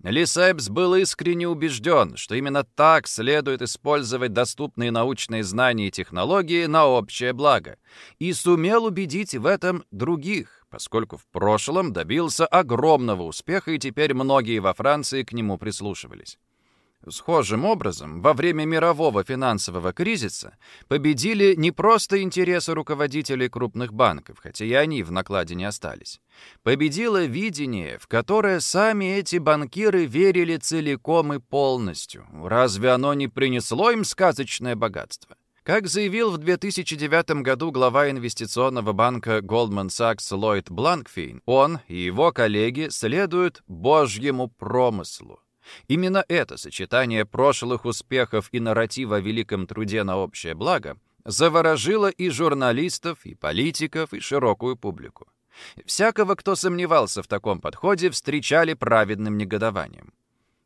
Лисепс был искренне убежден, что именно так следует использовать доступные научные знания и технологии на общее благо, и сумел убедить в этом других, поскольку в прошлом добился огромного успеха, и теперь многие во Франции к нему прислушивались. Схожим образом, во время мирового финансового кризиса победили не просто интересы руководителей крупных банков, хотя и они в накладе не остались. Победило видение, в которое сами эти банкиры верили целиком и полностью. Разве оно не принесло им сказочное богатство? Как заявил в 2009 году глава инвестиционного банка Goldman Sachs Ллойд Бланкфейн, он и его коллеги следуют Божьему промыслу. Именно это сочетание прошлых успехов и нарратива о великом труде на общее благо заворожило и журналистов, и политиков, и широкую публику. Всякого, кто сомневался в таком подходе, встречали праведным негодованием.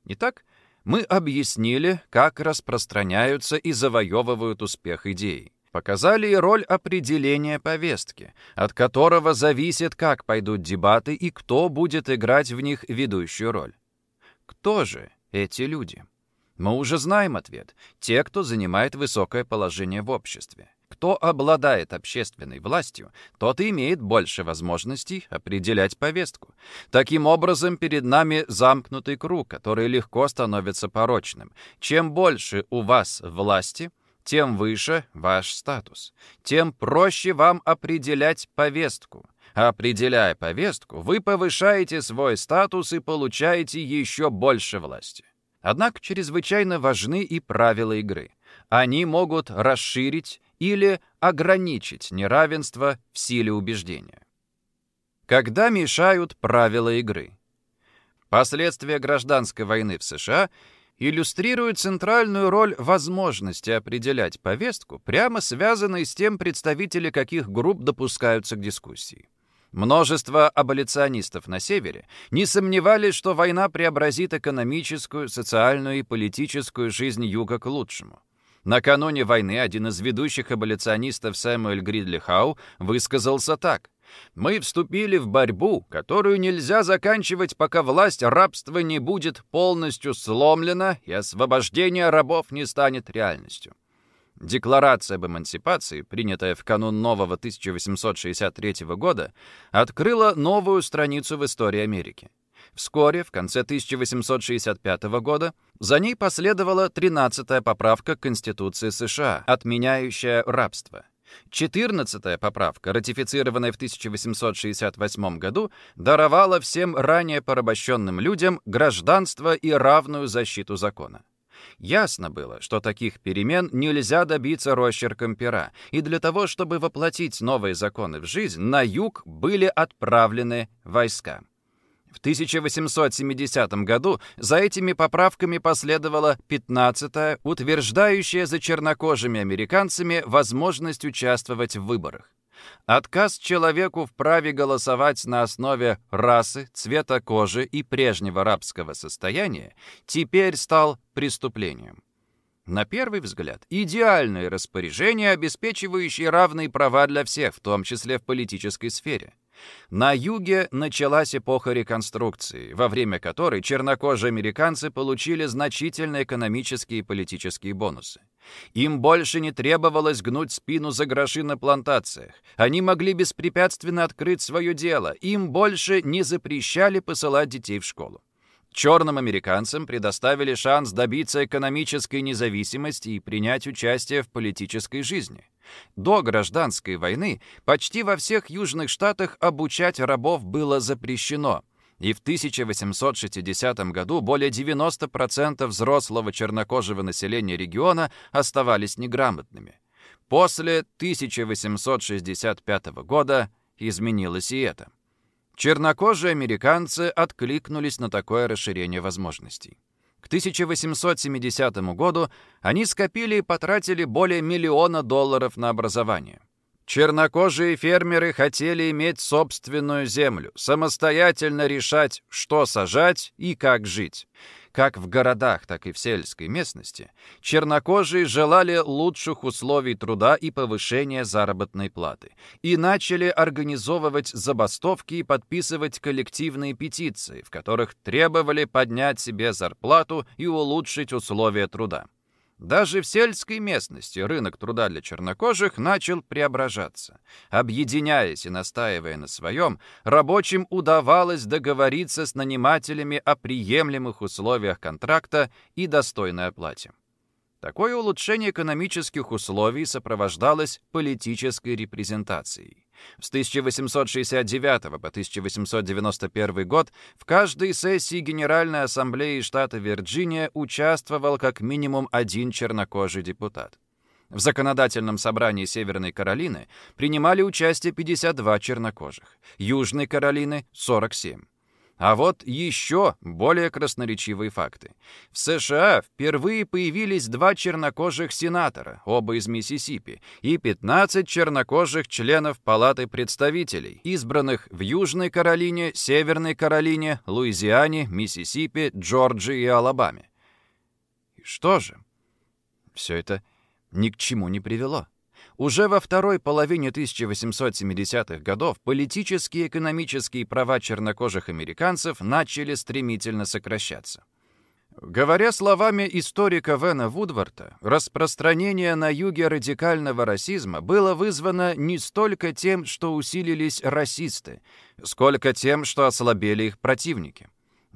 Итак, мы объяснили, как распространяются и завоевывают успех идеи. Показали и роль определения повестки, от которого зависит, как пойдут дебаты и кто будет играть в них ведущую роль. Кто же эти люди? Мы уже знаем ответ. Те, кто занимает высокое положение в обществе. Кто обладает общественной властью, тот имеет больше возможностей определять повестку. Таким образом, перед нами замкнутый круг, который легко становится порочным. Чем больше у вас власти, тем выше ваш статус. Тем проще вам определять повестку. Определяя повестку, вы повышаете свой статус и получаете еще больше власти. Однако чрезвычайно важны и правила игры. Они могут расширить или ограничить неравенство в силе убеждения. Когда мешают правила игры? Последствия гражданской войны в США иллюстрируют центральную роль возможности определять повестку, прямо связанной с тем, представители каких групп допускаются к дискуссии. Множество аболиционистов на севере не сомневались, что война преобразит экономическую, социальную и политическую жизнь Юга к лучшему. Накануне войны один из ведущих аболиционистов Сэмюэль Гридли Хау высказался так. «Мы вступили в борьбу, которую нельзя заканчивать, пока власть рабства не будет полностью сломлена и освобождение рабов не станет реальностью». Декларация об эмансипации, принятая в канун нового 1863 года, открыла новую страницу в истории Америки. Вскоре, в конце 1865 года, за ней последовала 13-я поправка к Конституции США, отменяющая рабство. 14-я поправка, ратифицированная в 1868 году, даровала всем ранее порабощенным людям гражданство и равную защиту закона. Ясно было, что таких перемен нельзя добиться росчерком пера, и для того, чтобы воплотить новые законы в жизнь, на юг были отправлены войска. В 1870 году за этими поправками последовала 15-я, утверждающая за чернокожими американцами возможность участвовать в выборах. Отказ человеку в праве голосовать на основе расы, цвета кожи и прежнего рабского состояния теперь стал преступлением. На первый взгляд, идеальное распоряжение, обеспечивающее равные права для всех, в том числе в политической сфере. На юге началась эпоха реконструкции, во время которой чернокожие американцы получили значительные экономические и политические бонусы. Им больше не требовалось гнуть спину за гроши на плантациях. Они могли беспрепятственно открыть свое дело. Им больше не запрещали посылать детей в школу. Черным американцам предоставили шанс добиться экономической независимости и принять участие в политической жизни. До гражданской войны почти во всех южных штатах обучать рабов было запрещено – и в 1860 году более 90% взрослого чернокожего населения региона оставались неграмотными. После 1865 года изменилось и это. Чернокожие американцы откликнулись на такое расширение возможностей. К 1870 году они скопили и потратили более миллиона долларов на образование. Чернокожие фермеры хотели иметь собственную землю, самостоятельно решать, что сажать и как жить. Как в городах, так и в сельской местности, чернокожие желали лучших условий труда и повышения заработной платы и начали организовывать забастовки и подписывать коллективные петиции, в которых требовали поднять себе зарплату и улучшить условия труда. Даже в сельской местности рынок труда для чернокожих начал преображаться. Объединяясь и настаивая на своем, рабочим удавалось договориться с нанимателями о приемлемых условиях контракта и достойной оплате. Такое улучшение экономических условий сопровождалось политической репрезентацией. С 1869 по 1891 год в каждой сессии Генеральной Ассамблеи штата Вирджиния участвовал как минимум один чернокожий депутат. В законодательном собрании Северной Каролины принимали участие 52 чернокожих, Южной Каролины — 47. А вот еще более красноречивые факты. В США впервые появились два чернокожих сенатора, оба из Миссисипи, и 15 чернокожих членов Палаты представителей, избранных в Южной Каролине, Северной Каролине, Луизиане, Миссисипи, Джорджии и Алабаме. И что же? Все это ни к чему не привело. Уже во второй половине 1870-х годов политические и экономические права чернокожих американцев начали стремительно сокращаться. Говоря словами историка Вена Вудварта, распространение на юге радикального расизма было вызвано не столько тем, что усилились расисты, сколько тем, что ослабели их противники.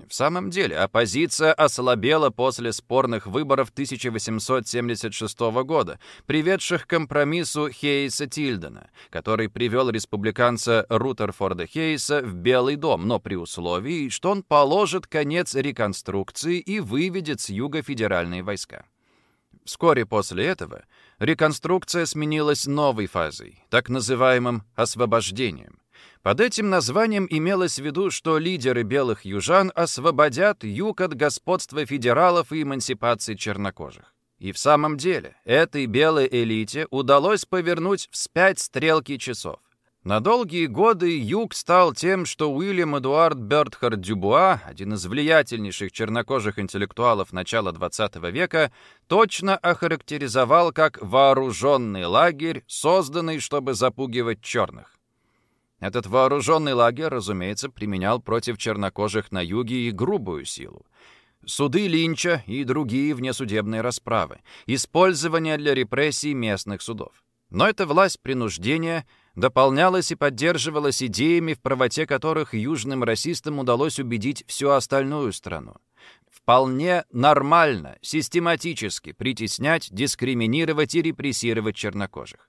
В самом деле, оппозиция ослабела после спорных выборов 1876 года, приведших к компромиссу Хейса Тильдена, который привел республиканца Рутерфорда Хейса в Белый дом, но при условии, что он положит конец реконструкции и выведет с юга федеральные войска. Вскоре после этого реконструкция сменилась новой фазой, так называемым освобождением. Под этим названием имелось в виду, что лидеры белых южан освободят юг от господства федералов и эмансипации чернокожих. И в самом деле, этой белой элите удалось повернуть вспять стрелки часов. На долгие годы Юг стал тем, что Уильям Эдуард Бертхард Дюбуа, один из влиятельнейших чернокожих интеллектуалов начала XX века, точно охарактеризовал как вооруженный лагерь, созданный, чтобы запугивать черных. Этот вооруженный лагерь, разумеется, применял против чернокожих на юге и грубую силу. Суды Линча и другие внесудебные расправы, использование для репрессий местных судов. Но эта власть принуждения дополнялась и поддерживалась идеями, в правоте которых южным расистам удалось убедить всю остальную страну. Вполне нормально, систематически притеснять, дискриминировать и репрессировать чернокожих.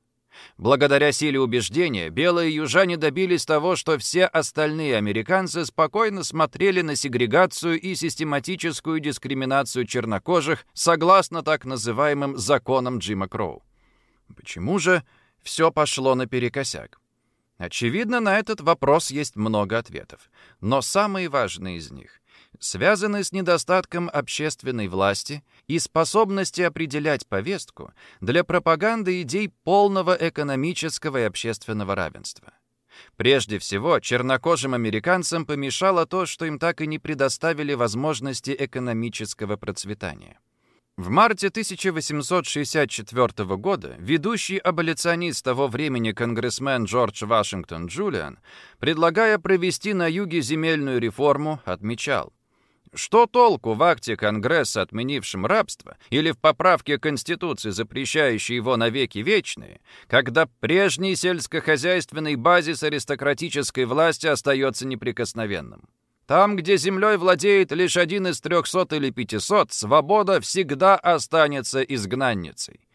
Благодаря силе убеждения, белые южане добились того, что все остальные американцы спокойно смотрели на сегрегацию и систематическую дискриминацию чернокожих согласно так называемым законам Джима Кроу. Почему же все пошло наперекосяк? Очевидно, на этот вопрос есть много ответов, но самые важные из них связаны с недостатком общественной власти и способности определять повестку для пропаганды идей полного экономического и общественного равенства. Прежде всего, чернокожим американцам помешало то, что им так и не предоставили возможности экономического процветания. В марте 1864 года ведущий аболиционист того времени конгрессмен Джордж Вашингтон Джулиан, предлагая провести на юге земельную реформу, отмечал, Что толку в акте Конгресса, отменившем рабство, или в поправке Конституции, запрещающей его навеки вечные, когда прежний сельскохозяйственный базис аристократической власти остается неприкосновенным? Там, где землей владеет лишь один из трехсот или пятисот, свобода всегда останется изгнанницей.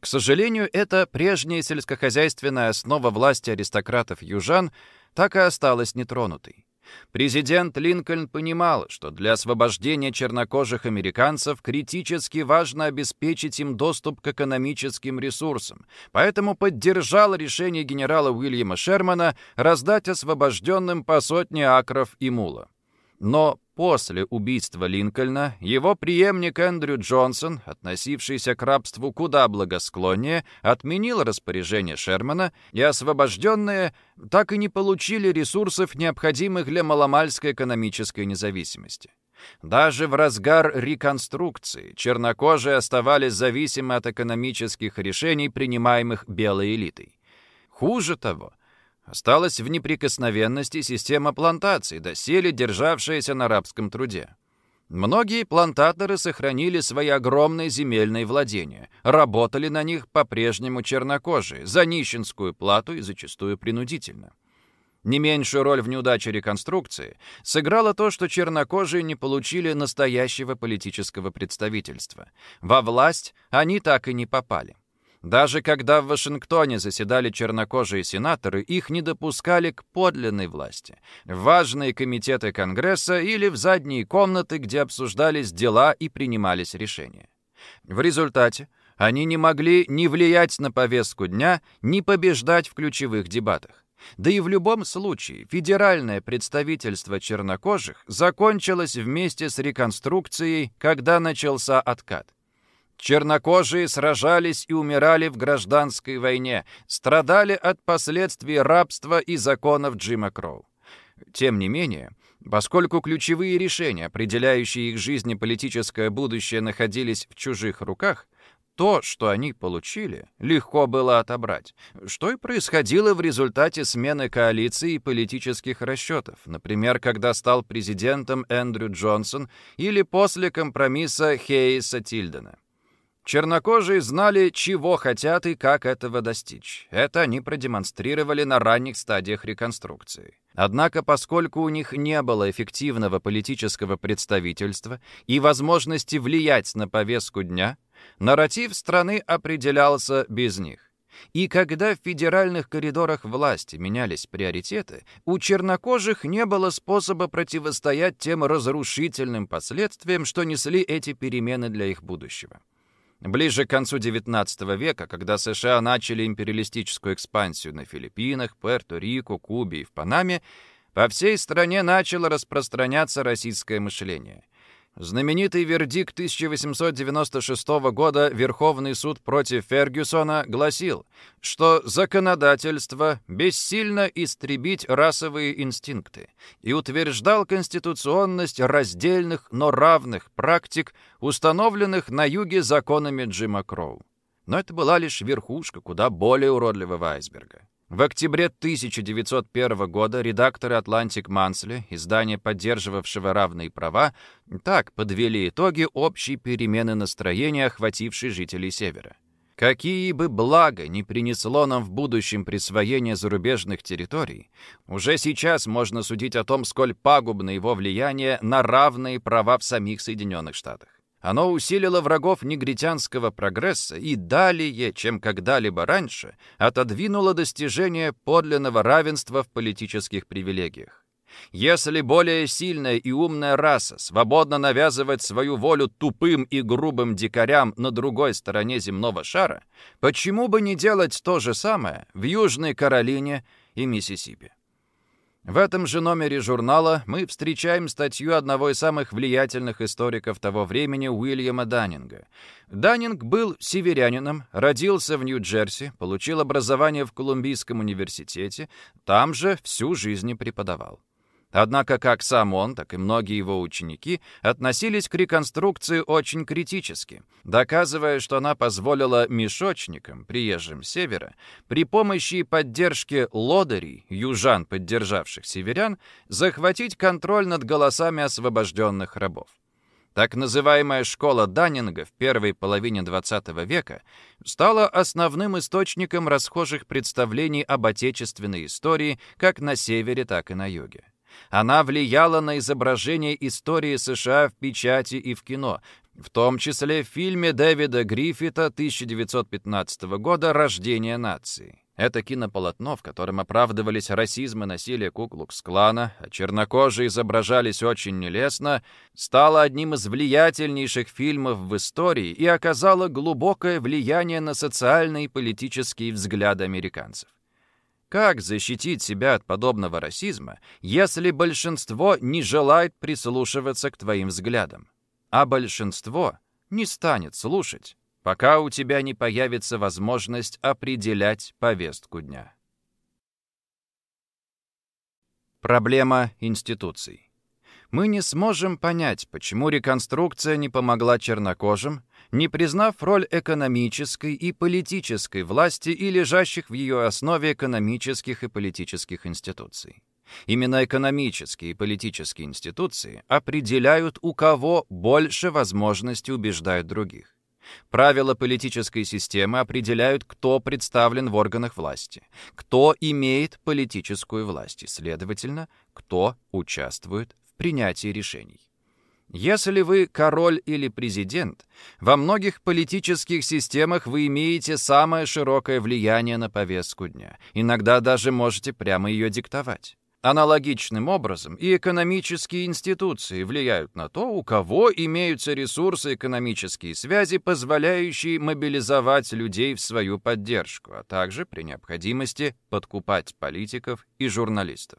К сожалению, эта прежняя сельскохозяйственная основа власти аристократов-южан так и осталась нетронутой. Президент Линкольн понимал, что для освобождения чернокожих американцев критически важно обеспечить им доступ к экономическим ресурсам, поэтому поддержал решение генерала Уильяма Шермана раздать освобожденным по сотне акров и мула. Но После убийства Линкольна его преемник Эндрю Джонсон, относившийся к рабству куда благосклоннее, отменил распоряжение Шермана, и освобожденные так и не получили ресурсов, необходимых для маломальской экономической независимости. Даже в разгар реконструкции чернокожие оставались зависимы от экономических решений, принимаемых белой элитой. Хуже того, Осталась в неприкосновенности система плантаций, доселе державшаяся на рабском труде. Многие плантаторы сохранили свои огромные земельные владения, работали на них по-прежнему чернокожие, за нищенскую плату и зачастую принудительно. Не меньшую роль в неудаче реконструкции сыграло то, что чернокожие не получили настоящего политического представительства. Во власть они так и не попали. Даже когда в Вашингтоне заседали чернокожие сенаторы, их не допускали к подлинной власти, важные комитеты Конгресса или в задние комнаты, где обсуждались дела и принимались решения. В результате они не могли ни влиять на повестку дня, ни побеждать в ключевых дебатах. Да и в любом случае федеральное представительство чернокожих закончилось вместе с реконструкцией, когда начался откат. Чернокожие сражались и умирали в гражданской войне, страдали от последствий рабства и законов Джима Кроу. Тем не менее, поскольку ключевые решения, определяющие их жизнь и политическое будущее, находились в чужих руках, то, что они получили, легко было отобрать, что и происходило в результате смены коалиции и политических расчетов, например, когда стал президентом Эндрю Джонсон или после компромисса Хейса Тильдена. Чернокожие знали, чего хотят и как этого достичь. Это они продемонстрировали на ранних стадиях реконструкции. Однако, поскольку у них не было эффективного политического представительства и возможности влиять на повестку дня, нарратив страны определялся без них. И когда в федеральных коридорах власти менялись приоритеты, у чернокожих не было способа противостоять тем разрушительным последствиям, что несли эти перемены для их будущего. Ближе к концу XIX века, когда США начали империалистическую экспансию на Филиппинах, Пуэрто-Рико, Кубе и в Панаме, по всей стране начало распространяться российское мышление. Знаменитый вердикт 1896 года Верховный суд против Фергюсона гласил, что законодательство бессильно истребить расовые инстинкты и утверждал конституционность раздельных, но равных практик, установленных на юге законами Джима Кроу. Но это была лишь верхушка куда более уродливого айсберга. В октябре 1901 года редакторы Atlantic Monthly, издания, поддерживавшего равные права, так подвели итоги общей перемены настроения, охватившей жителей Севера. Какие бы блага не принесло нам в будущем присвоение зарубежных территорий, уже сейчас можно судить о том, сколь пагубно его влияние на равные права в самих Соединенных Штатах. Оно усилило врагов негритянского прогресса и далее, чем когда-либо раньше, отодвинуло достижение подлинного равенства в политических привилегиях. Если более сильная и умная раса свободно навязывает свою волю тупым и грубым дикарям на другой стороне земного шара, почему бы не делать то же самое в Южной Каролине и Миссисипи? В этом же номере журнала мы встречаем статью одного из самых влиятельных историков того времени Уильяма Даннинга. Даннинг был северянином, родился в Нью-Джерси, получил образование в Колумбийском университете, там же всю жизнь преподавал. Однако как сам он, так и многие его ученики относились к реконструкции очень критически, доказывая, что она позволила мешочникам, приезжим севера, при помощи и поддержки лодырей, южан, поддержавших северян, захватить контроль над голосами освобожденных рабов. Так называемая школа Даннинга в первой половине XX века стала основным источником расхожих представлений об отечественной истории как на севере, так и на юге. Она влияла на изображение истории США в печати и в кино, в том числе в фильме Дэвида Гриффита 1915 года «Рождение нации». Это кинополотно, в котором оправдывались расизм и насилие Куклукс-клана, а чернокожие изображались очень нелестно, стало одним из влиятельнейших фильмов в истории и оказало глубокое влияние на социальные и политические взгляды американцев. Как защитить себя от подобного расизма, если большинство не желает прислушиваться к твоим взглядам? А большинство не станет слушать, пока у тебя не появится возможность определять повестку дня. Проблема институций мы не сможем понять, почему реконструкция не помогла чернокожим, не признав роль экономической и политической власти и лежащих в ее основе экономических и политических институций. Именно экономические и политические институции определяют, у кого больше возможностей убеждать других. Правила политической системы определяют, кто представлен в органах власти, кто имеет политическую власть и, следовательно, кто участвует принятии решений. Если вы король или президент, во многих политических системах вы имеете самое широкое влияние на повестку дня. Иногда даже можете прямо ее диктовать. Аналогичным образом и экономические институции влияют на то, у кого имеются ресурсы экономические связи, позволяющие мобилизовать людей в свою поддержку, а также, при необходимости, подкупать политиков и журналистов.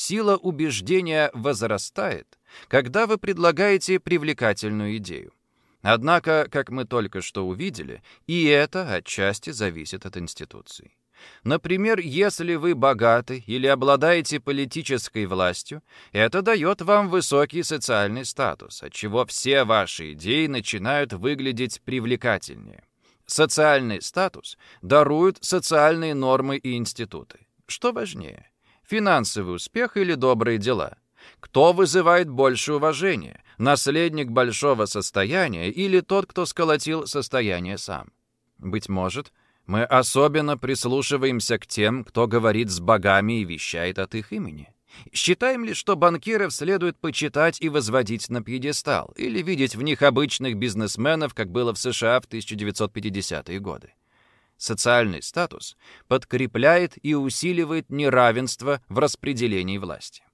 Сила убеждения возрастает, когда вы предлагаете привлекательную идею. Однако, как мы только что увидели, и это отчасти зависит от институций. Например, если вы богаты или обладаете политической властью, это дает вам высокий социальный статус, отчего все ваши идеи начинают выглядеть привлекательнее. Социальный статус даруют социальные нормы и институты. Что важнее? Финансовый успех или добрые дела? Кто вызывает больше уважения? Наследник большого состояния или тот, кто сколотил состояние сам? Быть может, мы особенно прислушиваемся к тем, кто говорит с богами и вещает от их имени. Считаем ли, что банкиров следует почитать и возводить на пьедестал, или видеть в них обычных бизнесменов, как было в США в 1950-е годы? Социальный статус подкрепляет и усиливает неравенство в распределении власти.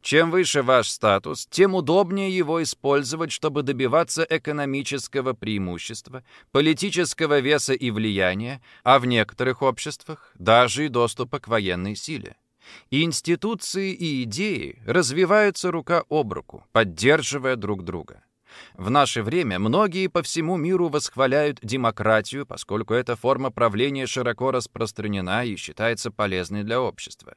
Чем выше ваш статус, тем удобнее его использовать, чтобы добиваться экономического преимущества, политического веса и влияния, а в некоторых обществах даже и доступа к военной силе. институции и идеи развиваются рука об руку, поддерживая друг друга. В наше время многие по всему миру восхваляют демократию, поскольку эта форма правления широко распространена и считается полезной для общества.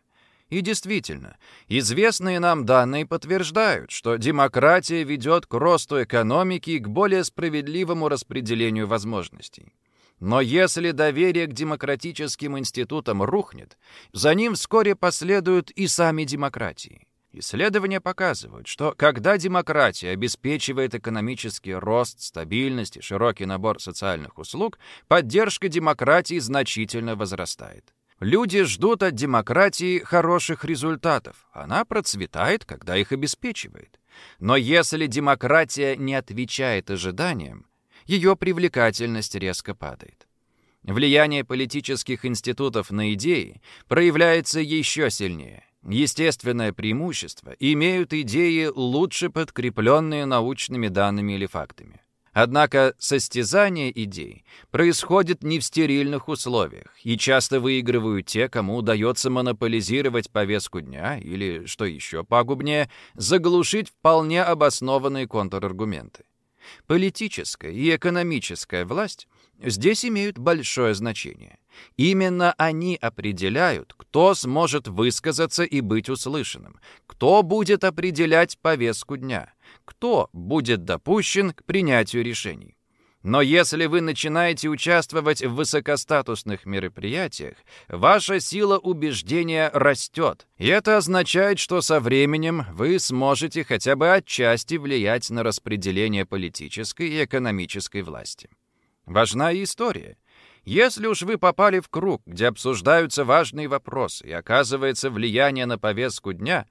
И действительно, известные нам данные подтверждают, что демократия ведет к росту экономики и к более справедливому распределению возможностей. Но если доверие к демократическим институтам рухнет, за ним вскоре последуют и сами демократии. Исследования показывают, что когда демократия обеспечивает экономический рост, стабильность и широкий набор социальных услуг, поддержка демократии значительно возрастает. Люди ждут от демократии хороших результатов. Она процветает, когда их обеспечивает. Но если демократия не отвечает ожиданиям, ее привлекательность резко падает. Влияние политических институтов на идеи проявляется еще сильнее. Естественное преимущество имеют идеи, лучше подкрепленные научными данными или фактами. Однако состязание идей происходит не в стерильных условиях, и часто выигрывают те, кому удается монополизировать повестку дня или, что еще пагубнее, заглушить вполне обоснованные контраргументы. Политическая и экономическая власть здесь имеют большое значение. Именно они определяют, кто сможет высказаться и быть услышанным, кто будет определять повестку дня, кто будет допущен к принятию решений. Но если вы начинаете участвовать в высокостатусных мероприятиях, ваша сила убеждения растет. И это означает, что со временем вы сможете хотя бы отчасти влиять на распределение политической и экономической власти. Важна и история. Если уж вы попали в круг, где обсуждаются важные вопросы и оказывается влияние на повестку дня,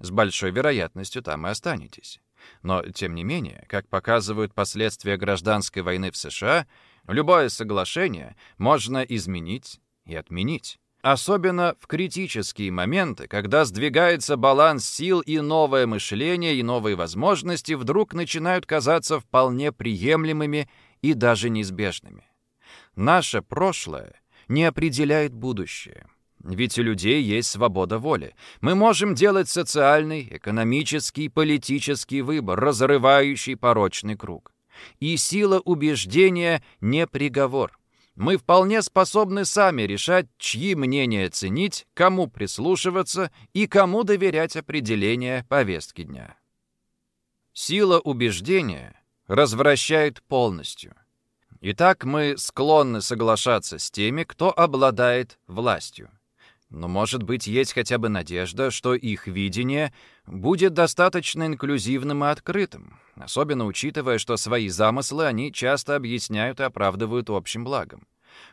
с большой вероятностью там и останетесь. Но, тем не менее, как показывают последствия гражданской войны в США, любое соглашение можно изменить и отменить. Особенно в критические моменты, когда сдвигается баланс сил и новое мышление и новые возможности вдруг начинают казаться вполне приемлемыми и даже неизбежными. Наше прошлое не определяет будущее. Ведь у людей есть свобода воли. Мы можем делать социальный, экономический, политический выбор, разрывающий порочный круг. И сила убеждения не приговор. Мы вполне способны сами решать, чьи мнения ценить, кому прислушиваться и кому доверять определение повестки дня. Сила убеждения развращает полностью. Итак, мы склонны соглашаться с теми, кто обладает властью. Но, может быть, есть хотя бы надежда, что их видение будет достаточно инклюзивным и открытым, особенно учитывая, что свои замыслы они часто объясняют и оправдывают общим благом.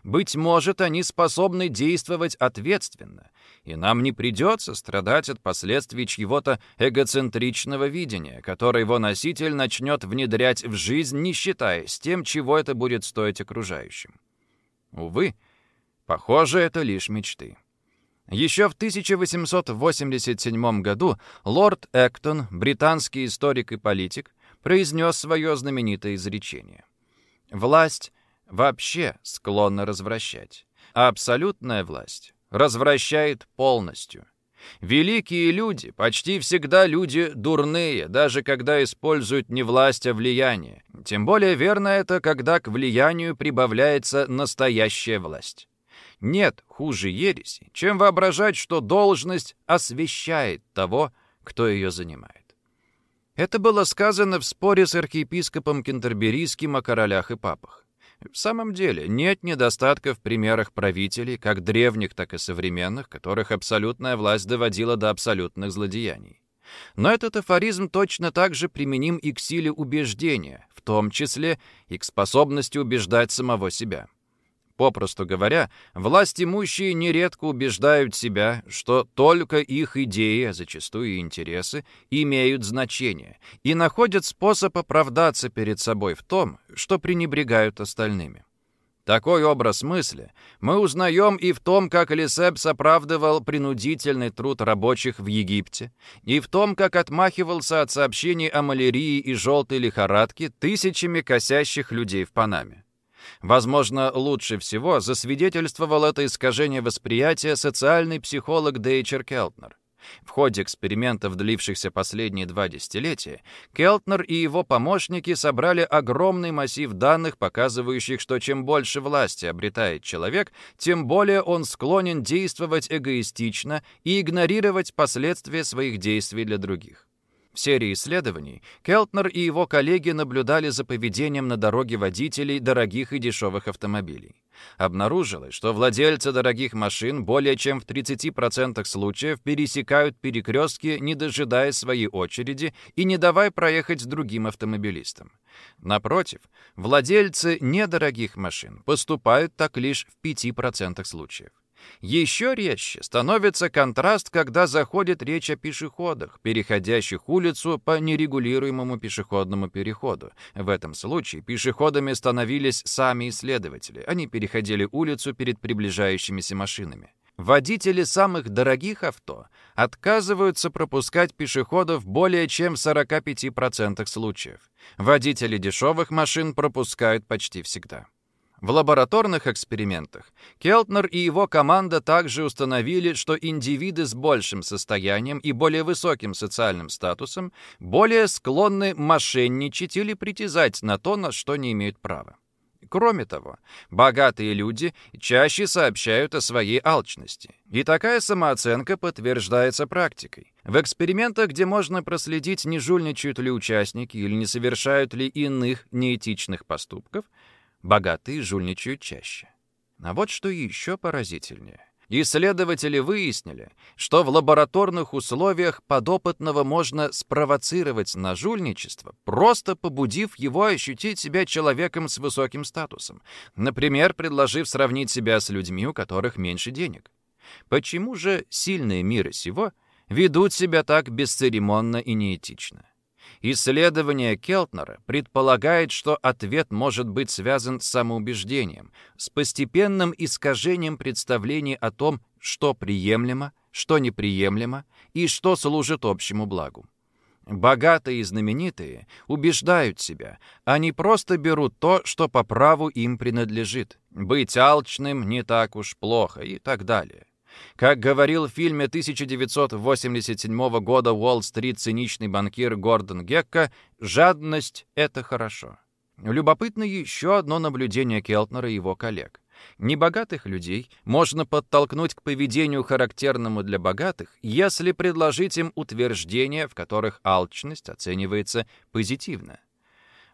Быть может, они способны действовать ответственно, и нам не придется страдать от последствий чьего-то эгоцентричного видения, которое его носитель начнет внедрять в жизнь, не считаясь тем, чего это будет стоить окружающим. Увы, похоже, это лишь мечты. Еще в 1887 году лорд Эктон, британский историк и политик, произнес свое знаменитое изречение. «Власть вообще склонна развращать, а абсолютная власть развращает полностью. Великие люди почти всегда люди дурные, даже когда используют не власть, а влияние. Тем более верно это, когда к влиянию прибавляется настоящая власть. Нет хуже ереси, чем воображать, что должность освещает того, кто ее занимает. Это было сказано в споре с архиепископом Кентерберийским о королях и папах. В самом деле, нет недостатка в примерах правителей, как древних, так и современных, которых абсолютная власть доводила до абсолютных злодеяний. Но этот афоризм точно так же применим и к силе убеждения, в том числе и к способности убеждать самого себя. Попросту говоря, власть имущие нередко убеждают себя, что только их идеи, а зачастую интересы, имеют значение, и находят способ оправдаться перед собой в том, что пренебрегают остальными. Такой образ мысли мы узнаем и в том, как Лисепс оправдывал принудительный труд рабочих в Египте, и в том, как отмахивался от сообщений о малярии и желтой лихорадке тысячами косящих людей в Панаме. Возможно, лучше всего засвидетельствовал это искажение восприятия социальный психолог Дейчер Келтнер. В ходе экспериментов, длившихся последние два десятилетия, Келтнер и его помощники собрали огромный массив данных, показывающих, что чем больше власти обретает человек, тем более он склонен действовать эгоистично и игнорировать последствия своих действий для других. В серии исследований Келтнер и его коллеги наблюдали за поведением на дороге водителей дорогих и дешевых автомобилей. Обнаружилось, что владельцы дорогих машин более чем в 30% случаев пересекают перекрестки, не дожидая своей очереди и не давая проехать другим автомобилистам. Напротив, владельцы недорогих машин поступают так лишь в 5% случаев. Еще резче становится контраст, когда заходит речь о пешеходах, переходящих улицу по нерегулируемому пешеходному переходу. В этом случае пешеходами становились сами исследователи. Они переходили улицу перед приближающимися машинами. Водители самых дорогих авто отказываются пропускать пешеходов более чем в 45% случаев. Водители дешевых машин пропускают почти всегда. В лабораторных экспериментах Келтнер и его команда также установили, что индивиды с большим состоянием и более высоким социальным статусом более склонны мошенничать или притязать на то, на что не имеют права. Кроме того, богатые люди чаще сообщают о своей алчности. И такая самооценка подтверждается практикой. В экспериментах, где можно проследить, не жульничают ли участники или не совершают ли иных неэтичных поступков, богатые жульничают чаще. А вот что еще поразительнее. Исследователи выяснили, что в лабораторных условиях подопытного можно спровоцировать на жульничество, просто побудив его ощутить себя человеком с высоким статусом, например, предложив сравнить себя с людьми, у которых меньше денег. Почему же сильные мира сего ведут себя так бесцеремонно и неэтично? Исследование Келтнера предполагает, что ответ может быть связан с самоубеждением, с постепенным искажением представлений о том, что приемлемо, что неприемлемо и что служит общему благу. Богатые и знаменитые убеждают себя, они просто берут то, что по праву им принадлежит. Быть алчным не так уж плохо и так далее. Как говорил в фильме 1987 года «Уолл-стрит» циничный банкир Гордон Гекко, жадность — это хорошо. Любопытно еще одно наблюдение Келтнера и его коллег. Небогатых людей можно подтолкнуть к поведению, характерному для богатых, если предложить им утверждения, в которых алчность оценивается позитивно.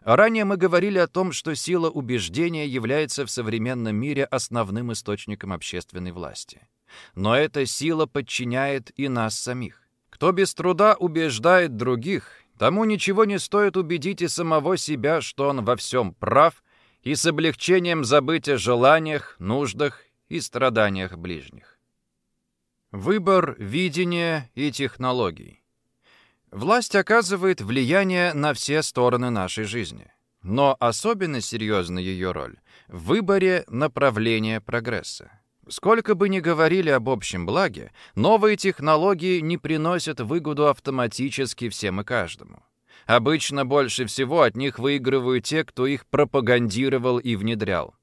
Ранее мы говорили о том, что сила убеждения является в современном мире основным источником общественной власти. Но эта сила подчиняет и нас самих. Кто без труда убеждает других, тому ничего не стоит убедить и самого себя, что он во всем прав, и с облегчением забыть о желаниях, нуждах и страданиях ближних. Выбор видения и технологий. Власть оказывает влияние на все стороны нашей жизни. Но особенно серьезна ее роль в выборе направления прогресса. Сколько бы ни говорили об общем благе, новые технологии не приносят выгоду автоматически всем и каждому. Обычно больше всего от них выигрывают те, кто их пропагандировал и внедрял.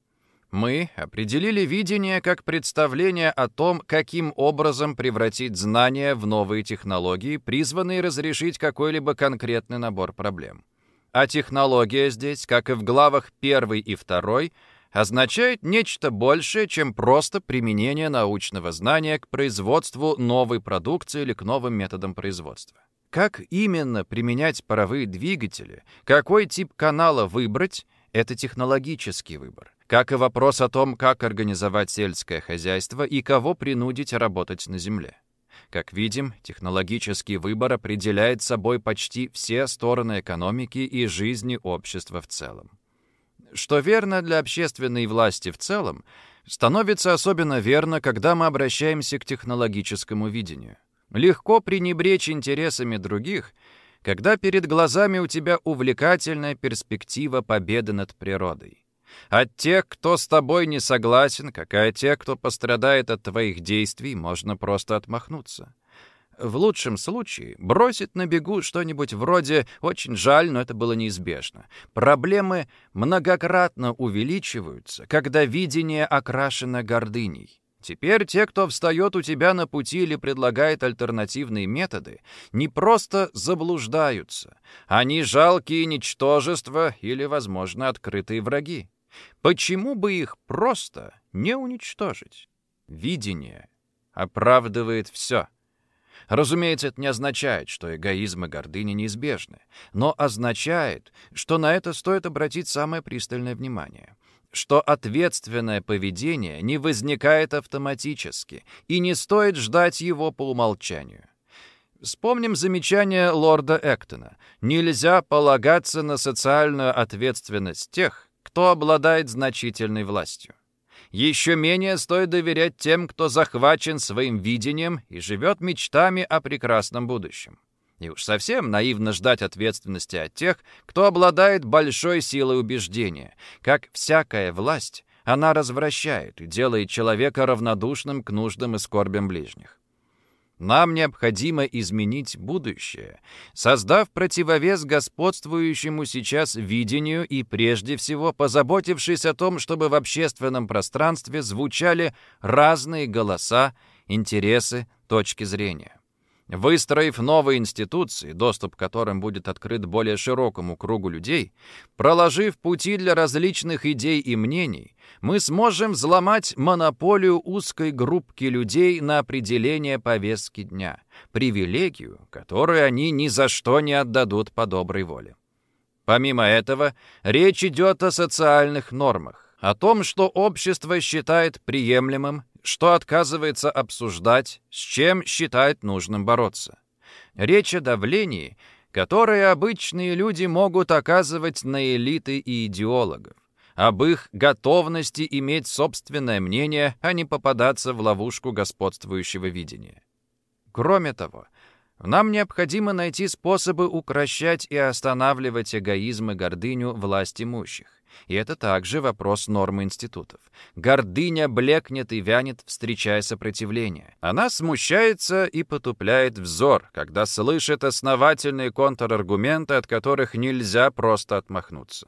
Мы определили видение как представление о том, каким образом превратить знания в новые технологии, призванные разрешить какой-либо конкретный набор проблем. А технология здесь, как и в главах 1 и 2, означает нечто большее, чем просто применение научного знания к производству новой продукции или к новым методам производства. Как именно применять паровые двигатели, какой тип канала выбрать — это технологический выбор. Как и вопрос о том, как организовать сельское хозяйство и кого принудить работать на земле. Как видим, технологический выбор определяет собой почти все стороны экономики и жизни общества в целом. Что верно для общественной власти в целом, становится особенно верно, когда мы обращаемся к технологическому видению. Легко пренебречь интересами других, когда перед глазами у тебя увлекательная перспектива победы над природой. От тех, кто с тобой не согласен, как и от тех, кто пострадает от твоих действий, можно просто отмахнуться. В лучшем случае бросит на бегу что-нибудь вроде «очень жаль, но это было неизбежно». Проблемы многократно увеличиваются, когда видение окрашено гордыней. Теперь те, кто встает у тебя на пути или предлагает альтернативные методы, не просто заблуждаются. Они жалкие ничтожества или, возможно, открытые враги. Почему бы их просто не уничтожить? Видение оправдывает все. Разумеется, это не означает, что эгоизм и гордыня неизбежны, но означает, что на это стоит обратить самое пристальное внимание что ответственное поведение не возникает автоматически и не стоит ждать его по умолчанию. Вспомним замечание лорда Эктона. Нельзя полагаться на социальную ответственность тех, кто обладает значительной властью. Еще менее стоит доверять тем, кто захвачен своим видением и живет мечтами о прекрасном будущем. И уж совсем наивно ждать ответственности от тех, кто обладает большой силой убеждения. Как всякая власть, она развращает и делает человека равнодушным к нуждам и скорбям ближних. Нам необходимо изменить будущее, создав противовес господствующему сейчас видению и прежде всего позаботившись о том, чтобы в общественном пространстве звучали разные голоса, интересы, точки зрения. Выстроив новые институции, доступ к которым будет открыт более широкому кругу людей, проложив пути для различных идей и мнений, мы сможем взломать монополию узкой группки людей на определение повестки дня, привилегию, которую они ни за что не отдадут по доброй воле. Помимо этого, речь идет о социальных нормах, о том, что общество считает приемлемым что отказывается обсуждать, с чем считает нужным бороться. Речь о давлении, которое обычные люди могут оказывать на элиты и идеологов, об их готовности иметь собственное мнение, а не попадаться в ловушку господствующего видения. Кроме того, нам необходимо найти способы укращать и останавливать эгоизм и гордыню власть имущих. И это также вопрос нормы институтов. Гордыня блекнет и вянет, встречая сопротивление. Она смущается и потупляет взор, когда слышит основательные контраргументы, от которых нельзя просто отмахнуться.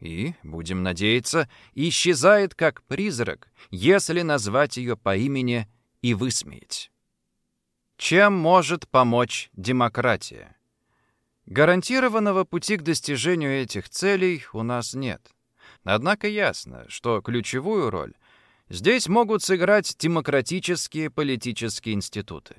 И, будем надеяться, исчезает как призрак, если назвать ее по имени и высмеять. Чем может помочь демократия? Гарантированного пути к достижению этих целей у нас нет. Однако ясно, что ключевую роль здесь могут сыграть демократические политические институты.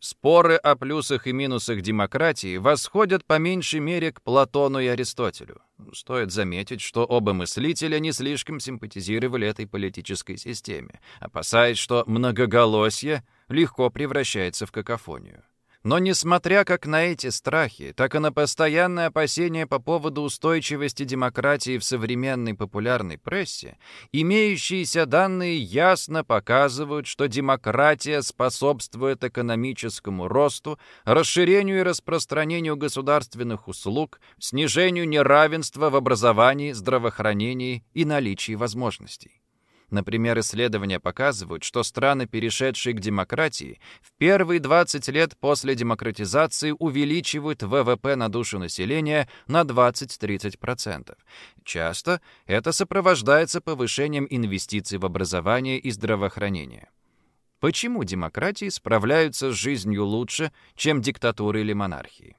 Споры о плюсах и минусах демократии восходят по меньшей мере к Платону и Аристотелю. Стоит заметить, что оба мыслителя не слишком симпатизировали этой политической системе, опасаясь, что многоголосие легко превращается в какофонию. Но несмотря как на эти страхи, так и на постоянное опасение по поводу устойчивости демократии в современной популярной прессе, имеющиеся данные ясно показывают, что демократия способствует экономическому росту, расширению и распространению государственных услуг, снижению неравенства в образовании, здравоохранении и наличии возможностей. Например, исследования показывают, что страны, перешедшие к демократии, в первые 20 лет после демократизации увеличивают ВВП на душу населения на 20-30%. Часто это сопровождается повышением инвестиций в образование и здравоохранение. Почему демократии справляются с жизнью лучше, чем диктатуры или монархии?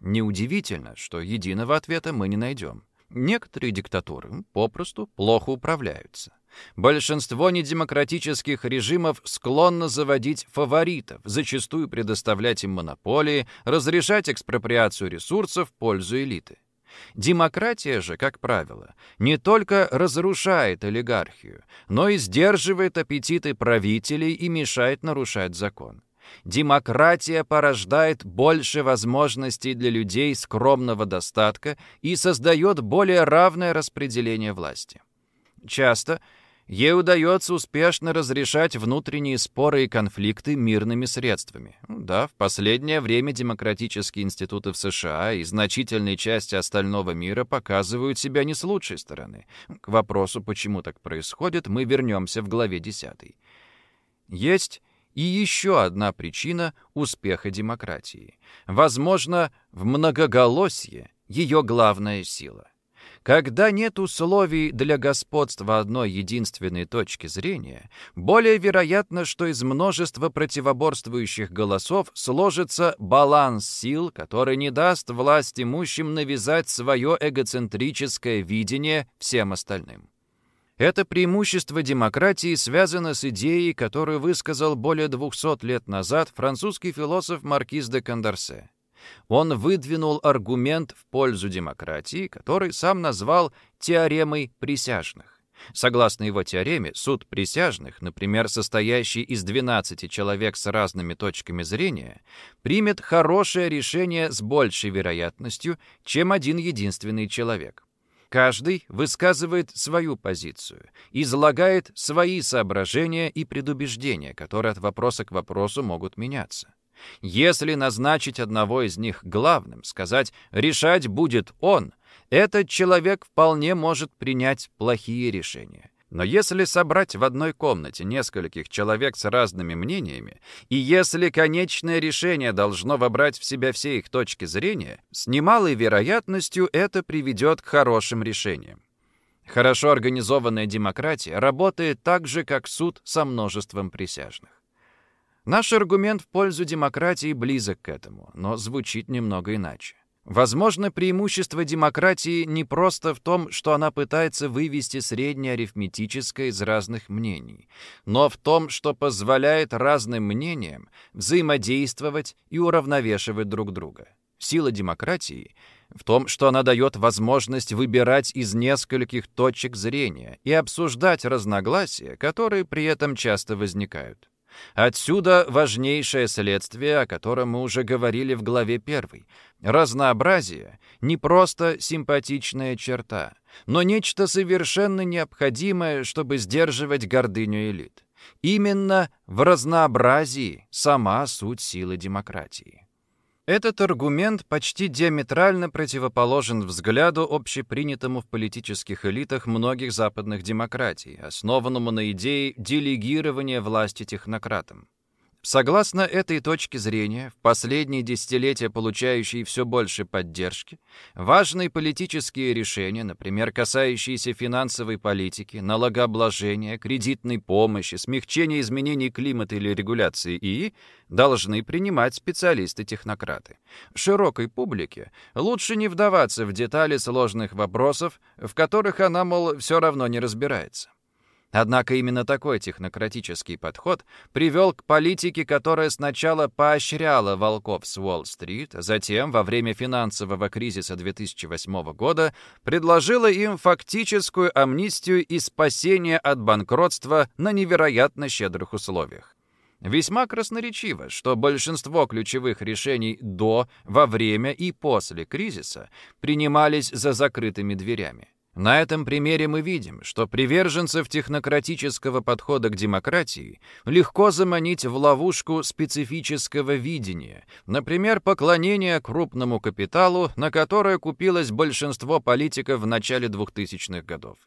Неудивительно, что единого ответа мы не найдем. Некоторые диктатуры попросту плохо управляются. Большинство недемократических режимов склонно заводить фаворитов, зачастую предоставлять им монополии, разрешать экспроприацию ресурсов в пользу элиты. Демократия же, как правило, не только разрушает олигархию, но и сдерживает аппетиты правителей и мешает нарушать закон. Демократия порождает больше возможностей для людей скромного достатка и создает более равное распределение власти. Часто ей удается успешно разрешать внутренние споры и конфликты мирными средствами. Ну да, в последнее время демократические институты в США и значительной части остального мира показывают себя не с лучшей стороны. К вопросу, почему так происходит, мы вернемся в главе 10. Есть и еще одна причина успеха демократии. Возможно, в многоголосье ее главная сила. Когда нет условий для господства одной единственной точки зрения, более вероятно, что из множества противоборствующих голосов сложится баланс сил, который не даст власть имущим навязать свое эгоцентрическое видение всем остальным. Это преимущество демократии связано с идеей, которую высказал более 200 лет назад французский философ Маркиз де Кондорсе он выдвинул аргумент в пользу демократии, который сам назвал теоремой присяжных. Согласно его теореме, суд присяжных, например, состоящий из 12 человек с разными точками зрения, примет хорошее решение с большей вероятностью, чем один единственный человек. Каждый высказывает свою позицию, излагает свои соображения и предубеждения, которые от вопроса к вопросу могут меняться. Если назначить одного из них главным, сказать «решать будет он», этот человек вполне может принять плохие решения. Но если собрать в одной комнате нескольких человек с разными мнениями, и если конечное решение должно вобрать в себя все их точки зрения, с немалой вероятностью это приведет к хорошим решениям. Хорошо организованная демократия работает так же, как суд со множеством присяжных. Наш аргумент в пользу демократии близок к этому, но звучит немного иначе. Возможно, преимущество демократии не просто в том, что она пытается вывести среднее арифметическое из разных мнений, но в том, что позволяет разным мнениям взаимодействовать и уравновешивать друг друга. Сила демократии в том, что она дает возможность выбирать из нескольких точек зрения и обсуждать разногласия, которые при этом часто возникают. Отсюда важнейшее следствие, о котором мы уже говорили в главе 1. Разнообразие — не просто симпатичная черта, но нечто совершенно необходимое, чтобы сдерживать гордыню элит. Именно в разнообразии сама суть силы демократии. Этот аргумент почти диаметрально противоположен взгляду, общепринятому в политических элитах многих западных демократий, основанному на идее делегирования власти технократам. Согласно этой точке зрения, в последние десятилетия получающие все больше поддержки, важные политические решения, например, касающиеся финансовой политики, налогообложения, кредитной помощи, смягчения изменений климата или регуляции ИИ, должны принимать специалисты-технократы. Широкой публике лучше не вдаваться в детали сложных вопросов, в которых она, мол, все равно не разбирается. Однако именно такой технократический подход привел к политике, которая сначала поощряла волков с Уолл-стрит, затем, во время финансового кризиса 2008 года, предложила им фактическую амнистию и спасение от банкротства на невероятно щедрых условиях. Весьма красноречиво, что большинство ключевых решений до, во время и после кризиса принимались за закрытыми дверями. На этом примере мы видим, что приверженцев технократического подхода к демократии легко заманить в ловушку специфического видения, например, поклонение крупному капиталу, на которое купилось большинство политиков в начале 2000-х годов.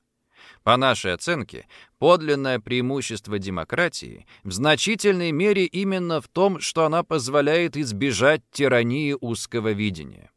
По нашей оценке, подлинное преимущество демократии в значительной мере именно в том, что она позволяет избежать тирании узкого видения.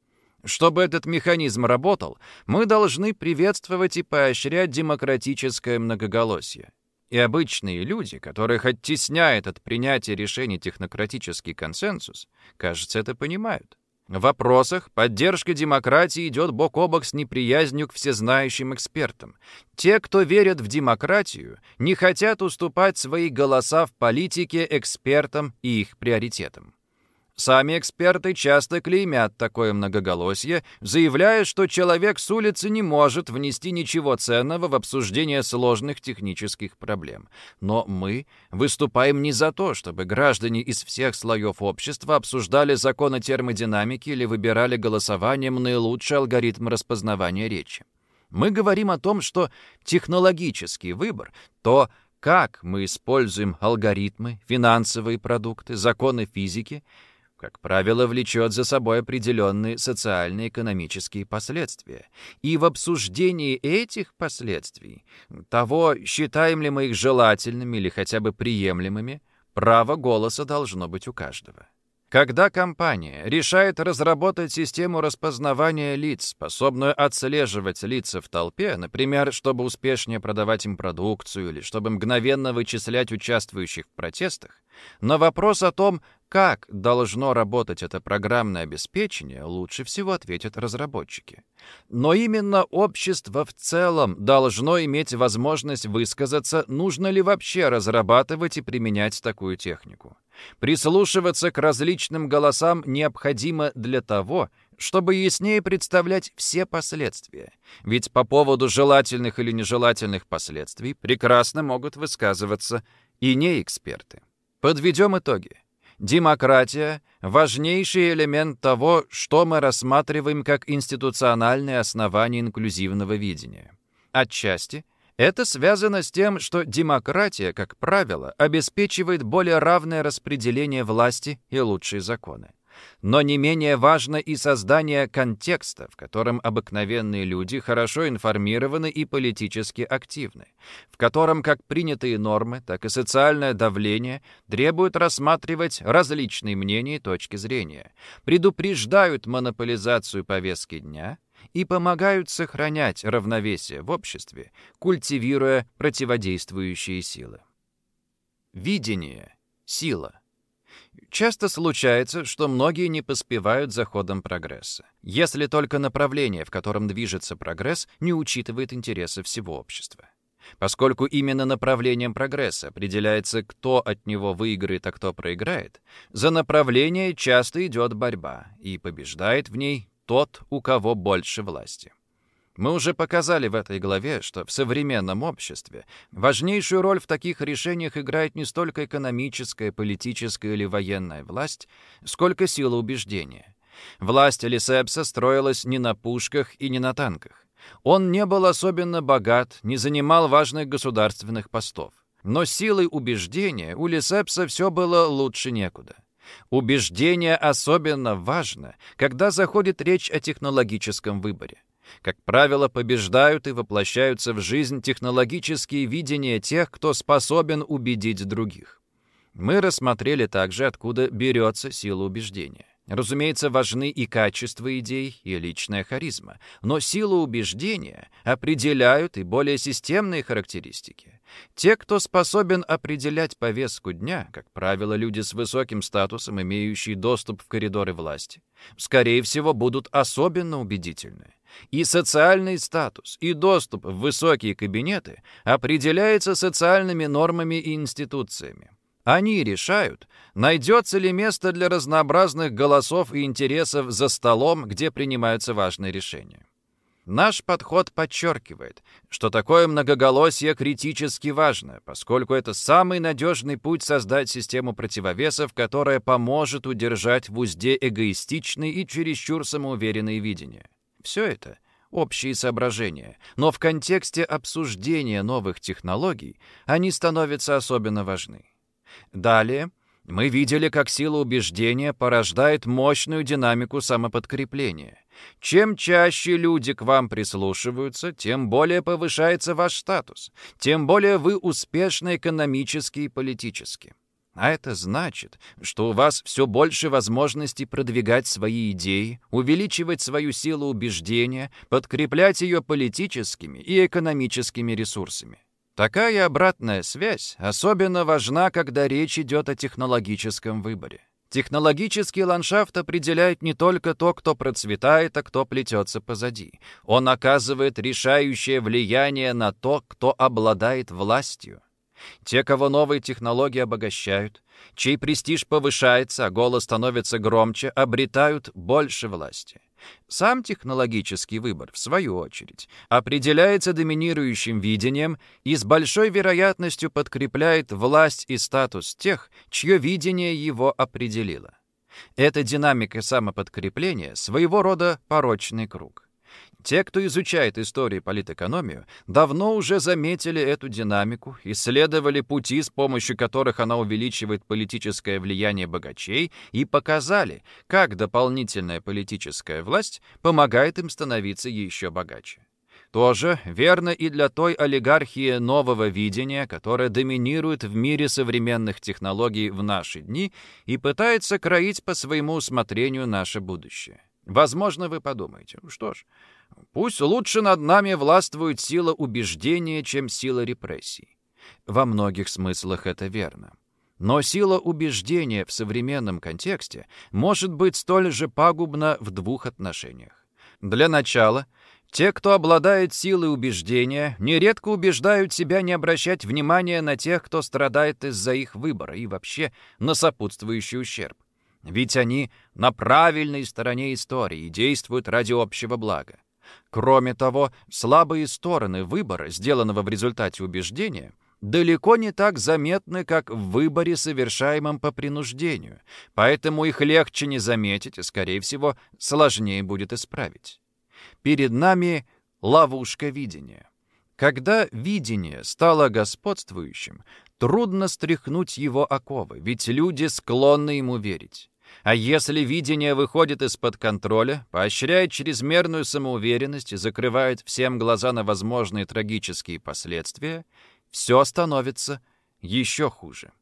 Чтобы этот механизм работал, мы должны приветствовать и поощрять демократическое многоголосие. И обычные люди, которых оттесняет от принятия решений технократический консенсус, кажется, это понимают. В вопросах поддержка демократии идет бок о бок с неприязнью к всезнающим экспертам. Те, кто верят в демократию, не хотят уступать свои голоса в политике экспертам и их приоритетам. Сами эксперты часто клеймят такое многоголосие, заявляя, что человек с улицы не может внести ничего ценного в обсуждение сложных технических проблем. Но мы выступаем не за то, чтобы граждане из всех слоев общества обсуждали законы термодинамики или выбирали голосованием наилучший алгоритм распознавания речи. Мы говорим о том, что технологический выбор, то, как мы используем алгоритмы, финансовые продукты, законы физики — как правило, влечет за собой определенные социально-экономические последствия. И в обсуждении этих последствий, того, считаем ли мы их желательными или хотя бы приемлемыми, право голоса должно быть у каждого. Когда компания решает разработать систему распознавания лиц, способную отслеживать лица в толпе, например, чтобы успешнее продавать им продукцию или чтобы мгновенно вычислять участвующих в протестах, на вопрос о том, как должно работать это программное обеспечение, лучше всего ответят разработчики. Но именно общество в целом должно иметь возможность высказаться, нужно ли вообще разрабатывать и применять такую технику. Прислушиваться к различным голосам необходимо для того, чтобы яснее представлять все последствия. Ведь по поводу желательных или нежелательных последствий прекрасно могут высказываться и не эксперты. Подведем итоги. Демократия – важнейший элемент того, что мы рассматриваем как институциональное основание инклюзивного видения. Отчасти это связано с тем, что демократия, как правило, обеспечивает более равное распределение власти и лучшие законы. Но не менее важно и создание контекста, в котором обыкновенные люди хорошо информированы и политически активны, в котором как принятые нормы, так и социальное давление требуют рассматривать различные мнения и точки зрения, предупреждают монополизацию повестки дня и помогают сохранять равновесие в обществе, культивируя противодействующие силы. Видение — сила. Часто случается, что многие не поспевают за ходом прогресса, если только направление, в котором движется прогресс, не учитывает интересы всего общества. Поскольку именно направлением прогресса определяется, кто от него выиграет, а кто проиграет, за направление часто идет борьба, и побеждает в ней тот, у кого больше власти. Мы уже показали в этой главе, что в современном обществе важнейшую роль в таких решениях играет не столько экономическая, политическая или военная власть, сколько сила убеждения. Власть Лисепса строилась не на пушках и не на танках. Он не был особенно богат, не занимал важных государственных постов. Но силой убеждения у Лисепса все было лучше некуда. Убеждение особенно важно, когда заходит речь о технологическом выборе. Как правило, побеждают и воплощаются в жизнь технологические видения тех, кто способен убедить других. Мы рассмотрели также, откуда берется сила убеждения. Разумеется, важны и качество идей, и личная харизма, но силу убеждения определяют и более системные характеристики. Те, кто способен определять повестку дня, как правило, люди с высоким статусом, имеющие доступ в коридоры власти, скорее всего, будут особенно убедительны. И социальный статус, и доступ в высокие кабинеты определяется социальными нормами и институциями. Они решают, найдется ли место для разнообразных голосов и интересов за столом, где принимаются важные решения. Наш подход подчеркивает, что такое многоголосие критически важно, поскольку это самый надежный путь создать систему противовесов, которая поможет удержать в узде эгоистичные и чересчур самоуверенные видения. Все это — общие соображения, но в контексте обсуждения новых технологий они становятся особенно важны. Далее мы видели, как сила убеждения порождает мощную динамику самоподкрепления. Чем чаще люди к вам прислушиваются, тем более повышается ваш статус, тем более вы успешны экономически и политически. А это значит, что у вас все больше возможностей продвигать свои идеи, увеличивать свою силу убеждения, подкреплять ее политическими и экономическими ресурсами. Такая обратная связь особенно важна, когда речь идет о технологическом выборе. Технологический ландшафт определяет не только то, кто процветает, а кто плетется позади. Он оказывает решающее влияние на то, кто обладает властью. Те, кого новые технологии обогащают, чей престиж повышается, а голос становится громче, обретают больше власти. Сам технологический выбор, в свою очередь, определяется доминирующим видением и с большой вероятностью подкрепляет власть и статус тех, чье видение его определило. Эта динамика самоподкрепления своего рода порочный круг. Те, кто изучает историю политэкономию, давно уже заметили эту динамику, исследовали пути, с помощью которых она увеличивает политическое влияние богачей, и показали, как дополнительная политическая власть помогает им становиться еще богаче. Тоже верно и для той олигархии нового видения, которая доминирует в мире современных технологий в наши дни и пытается кроить по своему усмотрению наше будущее. Возможно, вы подумаете, что ж, Пусть лучше над нами властвует сила убеждения, чем сила репрессий. Во многих смыслах это верно. Но сила убеждения в современном контексте может быть столь же пагубна в двух отношениях. Для начала, те, кто обладает силой убеждения, нередко убеждают себя не обращать внимания на тех, кто страдает из-за их выбора и вообще на сопутствующий ущерб. Ведь они на правильной стороне истории и действуют ради общего блага. Кроме того, слабые стороны выбора, сделанного в результате убеждения, далеко не так заметны, как в выборе, совершаемом по принуждению, поэтому их легче не заметить и, скорее всего, сложнее будет исправить. Перед нами ловушка видения. Когда видение стало господствующим, трудно стряхнуть его оковы, ведь люди склонны ему верить. А если видение выходит из-под контроля, поощряет чрезмерную самоуверенность и закрывает всем глаза на возможные трагические последствия, все становится еще хуже.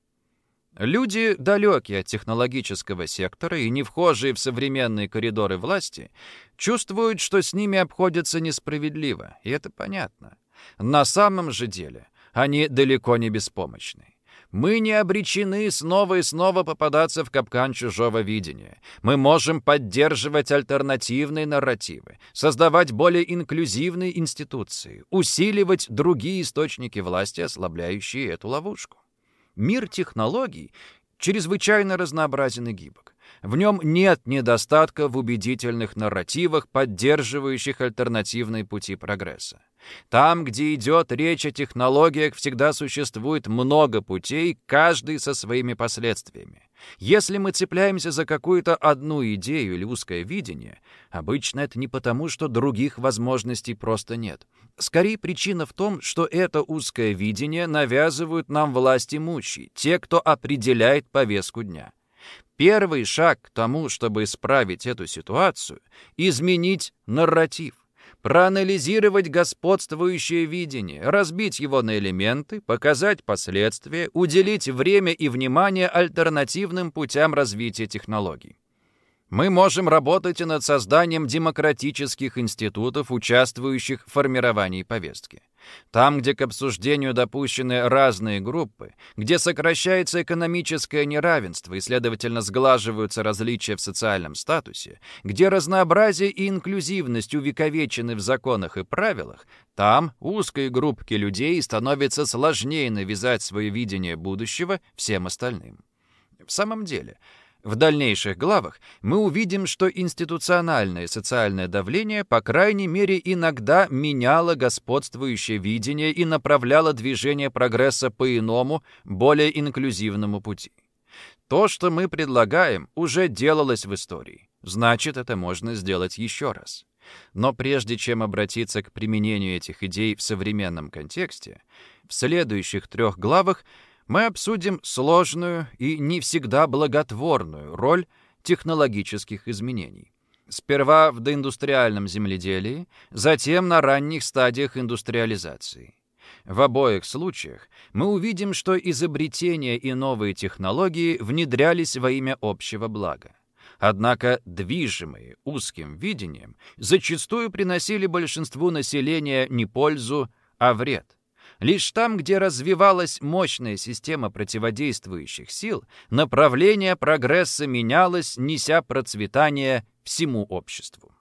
Люди, далекие от технологического сектора и не вхожие в современные коридоры власти, чувствуют, что с ними обходятся несправедливо, и это понятно. На самом же деле они далеко не беспомощны. Мы не обречены снова и снова попадаться в капкан чужого видения. Мы можем поддерживать альтернативные нарративы, создавать более инклюзивные институции, усиливать другие источники власти, ослабляющие эту ловушку. Мир технологий чрезвычайно разнообразен и гибок. В нем нет недостатка в убедительных нарративах, поддерживающих альтернативные пути прогресса. Там, где идет речь о технологиях, всегда существует много путей, каждый со своими последствиями. Если мы цепляемся за какую-то одну идею или узкое видение, обычно это не потому, что других возможностей просто нет. Скорее, причина в том, что это узкое видение навязывают нам власть имущие, те, кто определяет повестку дня. Первый шаг к тому, чтобы исправить эту ситуацию — изменить нарратив проанализировать господствующее видение, разбить его на элементы, показать последствия, уделить время и внимание альтернативным путям развития технологий. Мы можем работать и над созданием демократических институтов, участвующих в формировании повестки. Там, где к обсуждению допущены разные группы, где сокращается экономическое неравенство и, следовательно, сглаживаются различия в социальном статусе, где разнообразие и инклюзивность увековечены в законах и правилах, там узкой группке людей становится сложнее навязать свое видение будущего всем остальным. В самом деле, в дальнейших главах мы увидим, что институциональное социальное давление, по крайней мере, иногда меняло господствующее видение и направляло движение прогресса по иному, более инклюзивному пути. То, что мы предлагаем, уже делалось в истории. Значит, это можно сделать еще раз. Но прежде чем обратиться к применению этих идей в современном контексте, в следующих трех главах – мы обсудим сложную и не всегда благотворную роль технологических изменений. Сперва в доиндустриальном земледелии, затем на ранних стадиях индустриализации. В обоих случаях мы увидим, что изобретения и новые технологии внедрялись во имя общего блага. Однако движимые узким видением зачастую приносили большинству населения не пользу, а вред. Лишь там, где развивалась мощная система противодействующих сил, направление прогресса менялось, неся процветание всему обществу.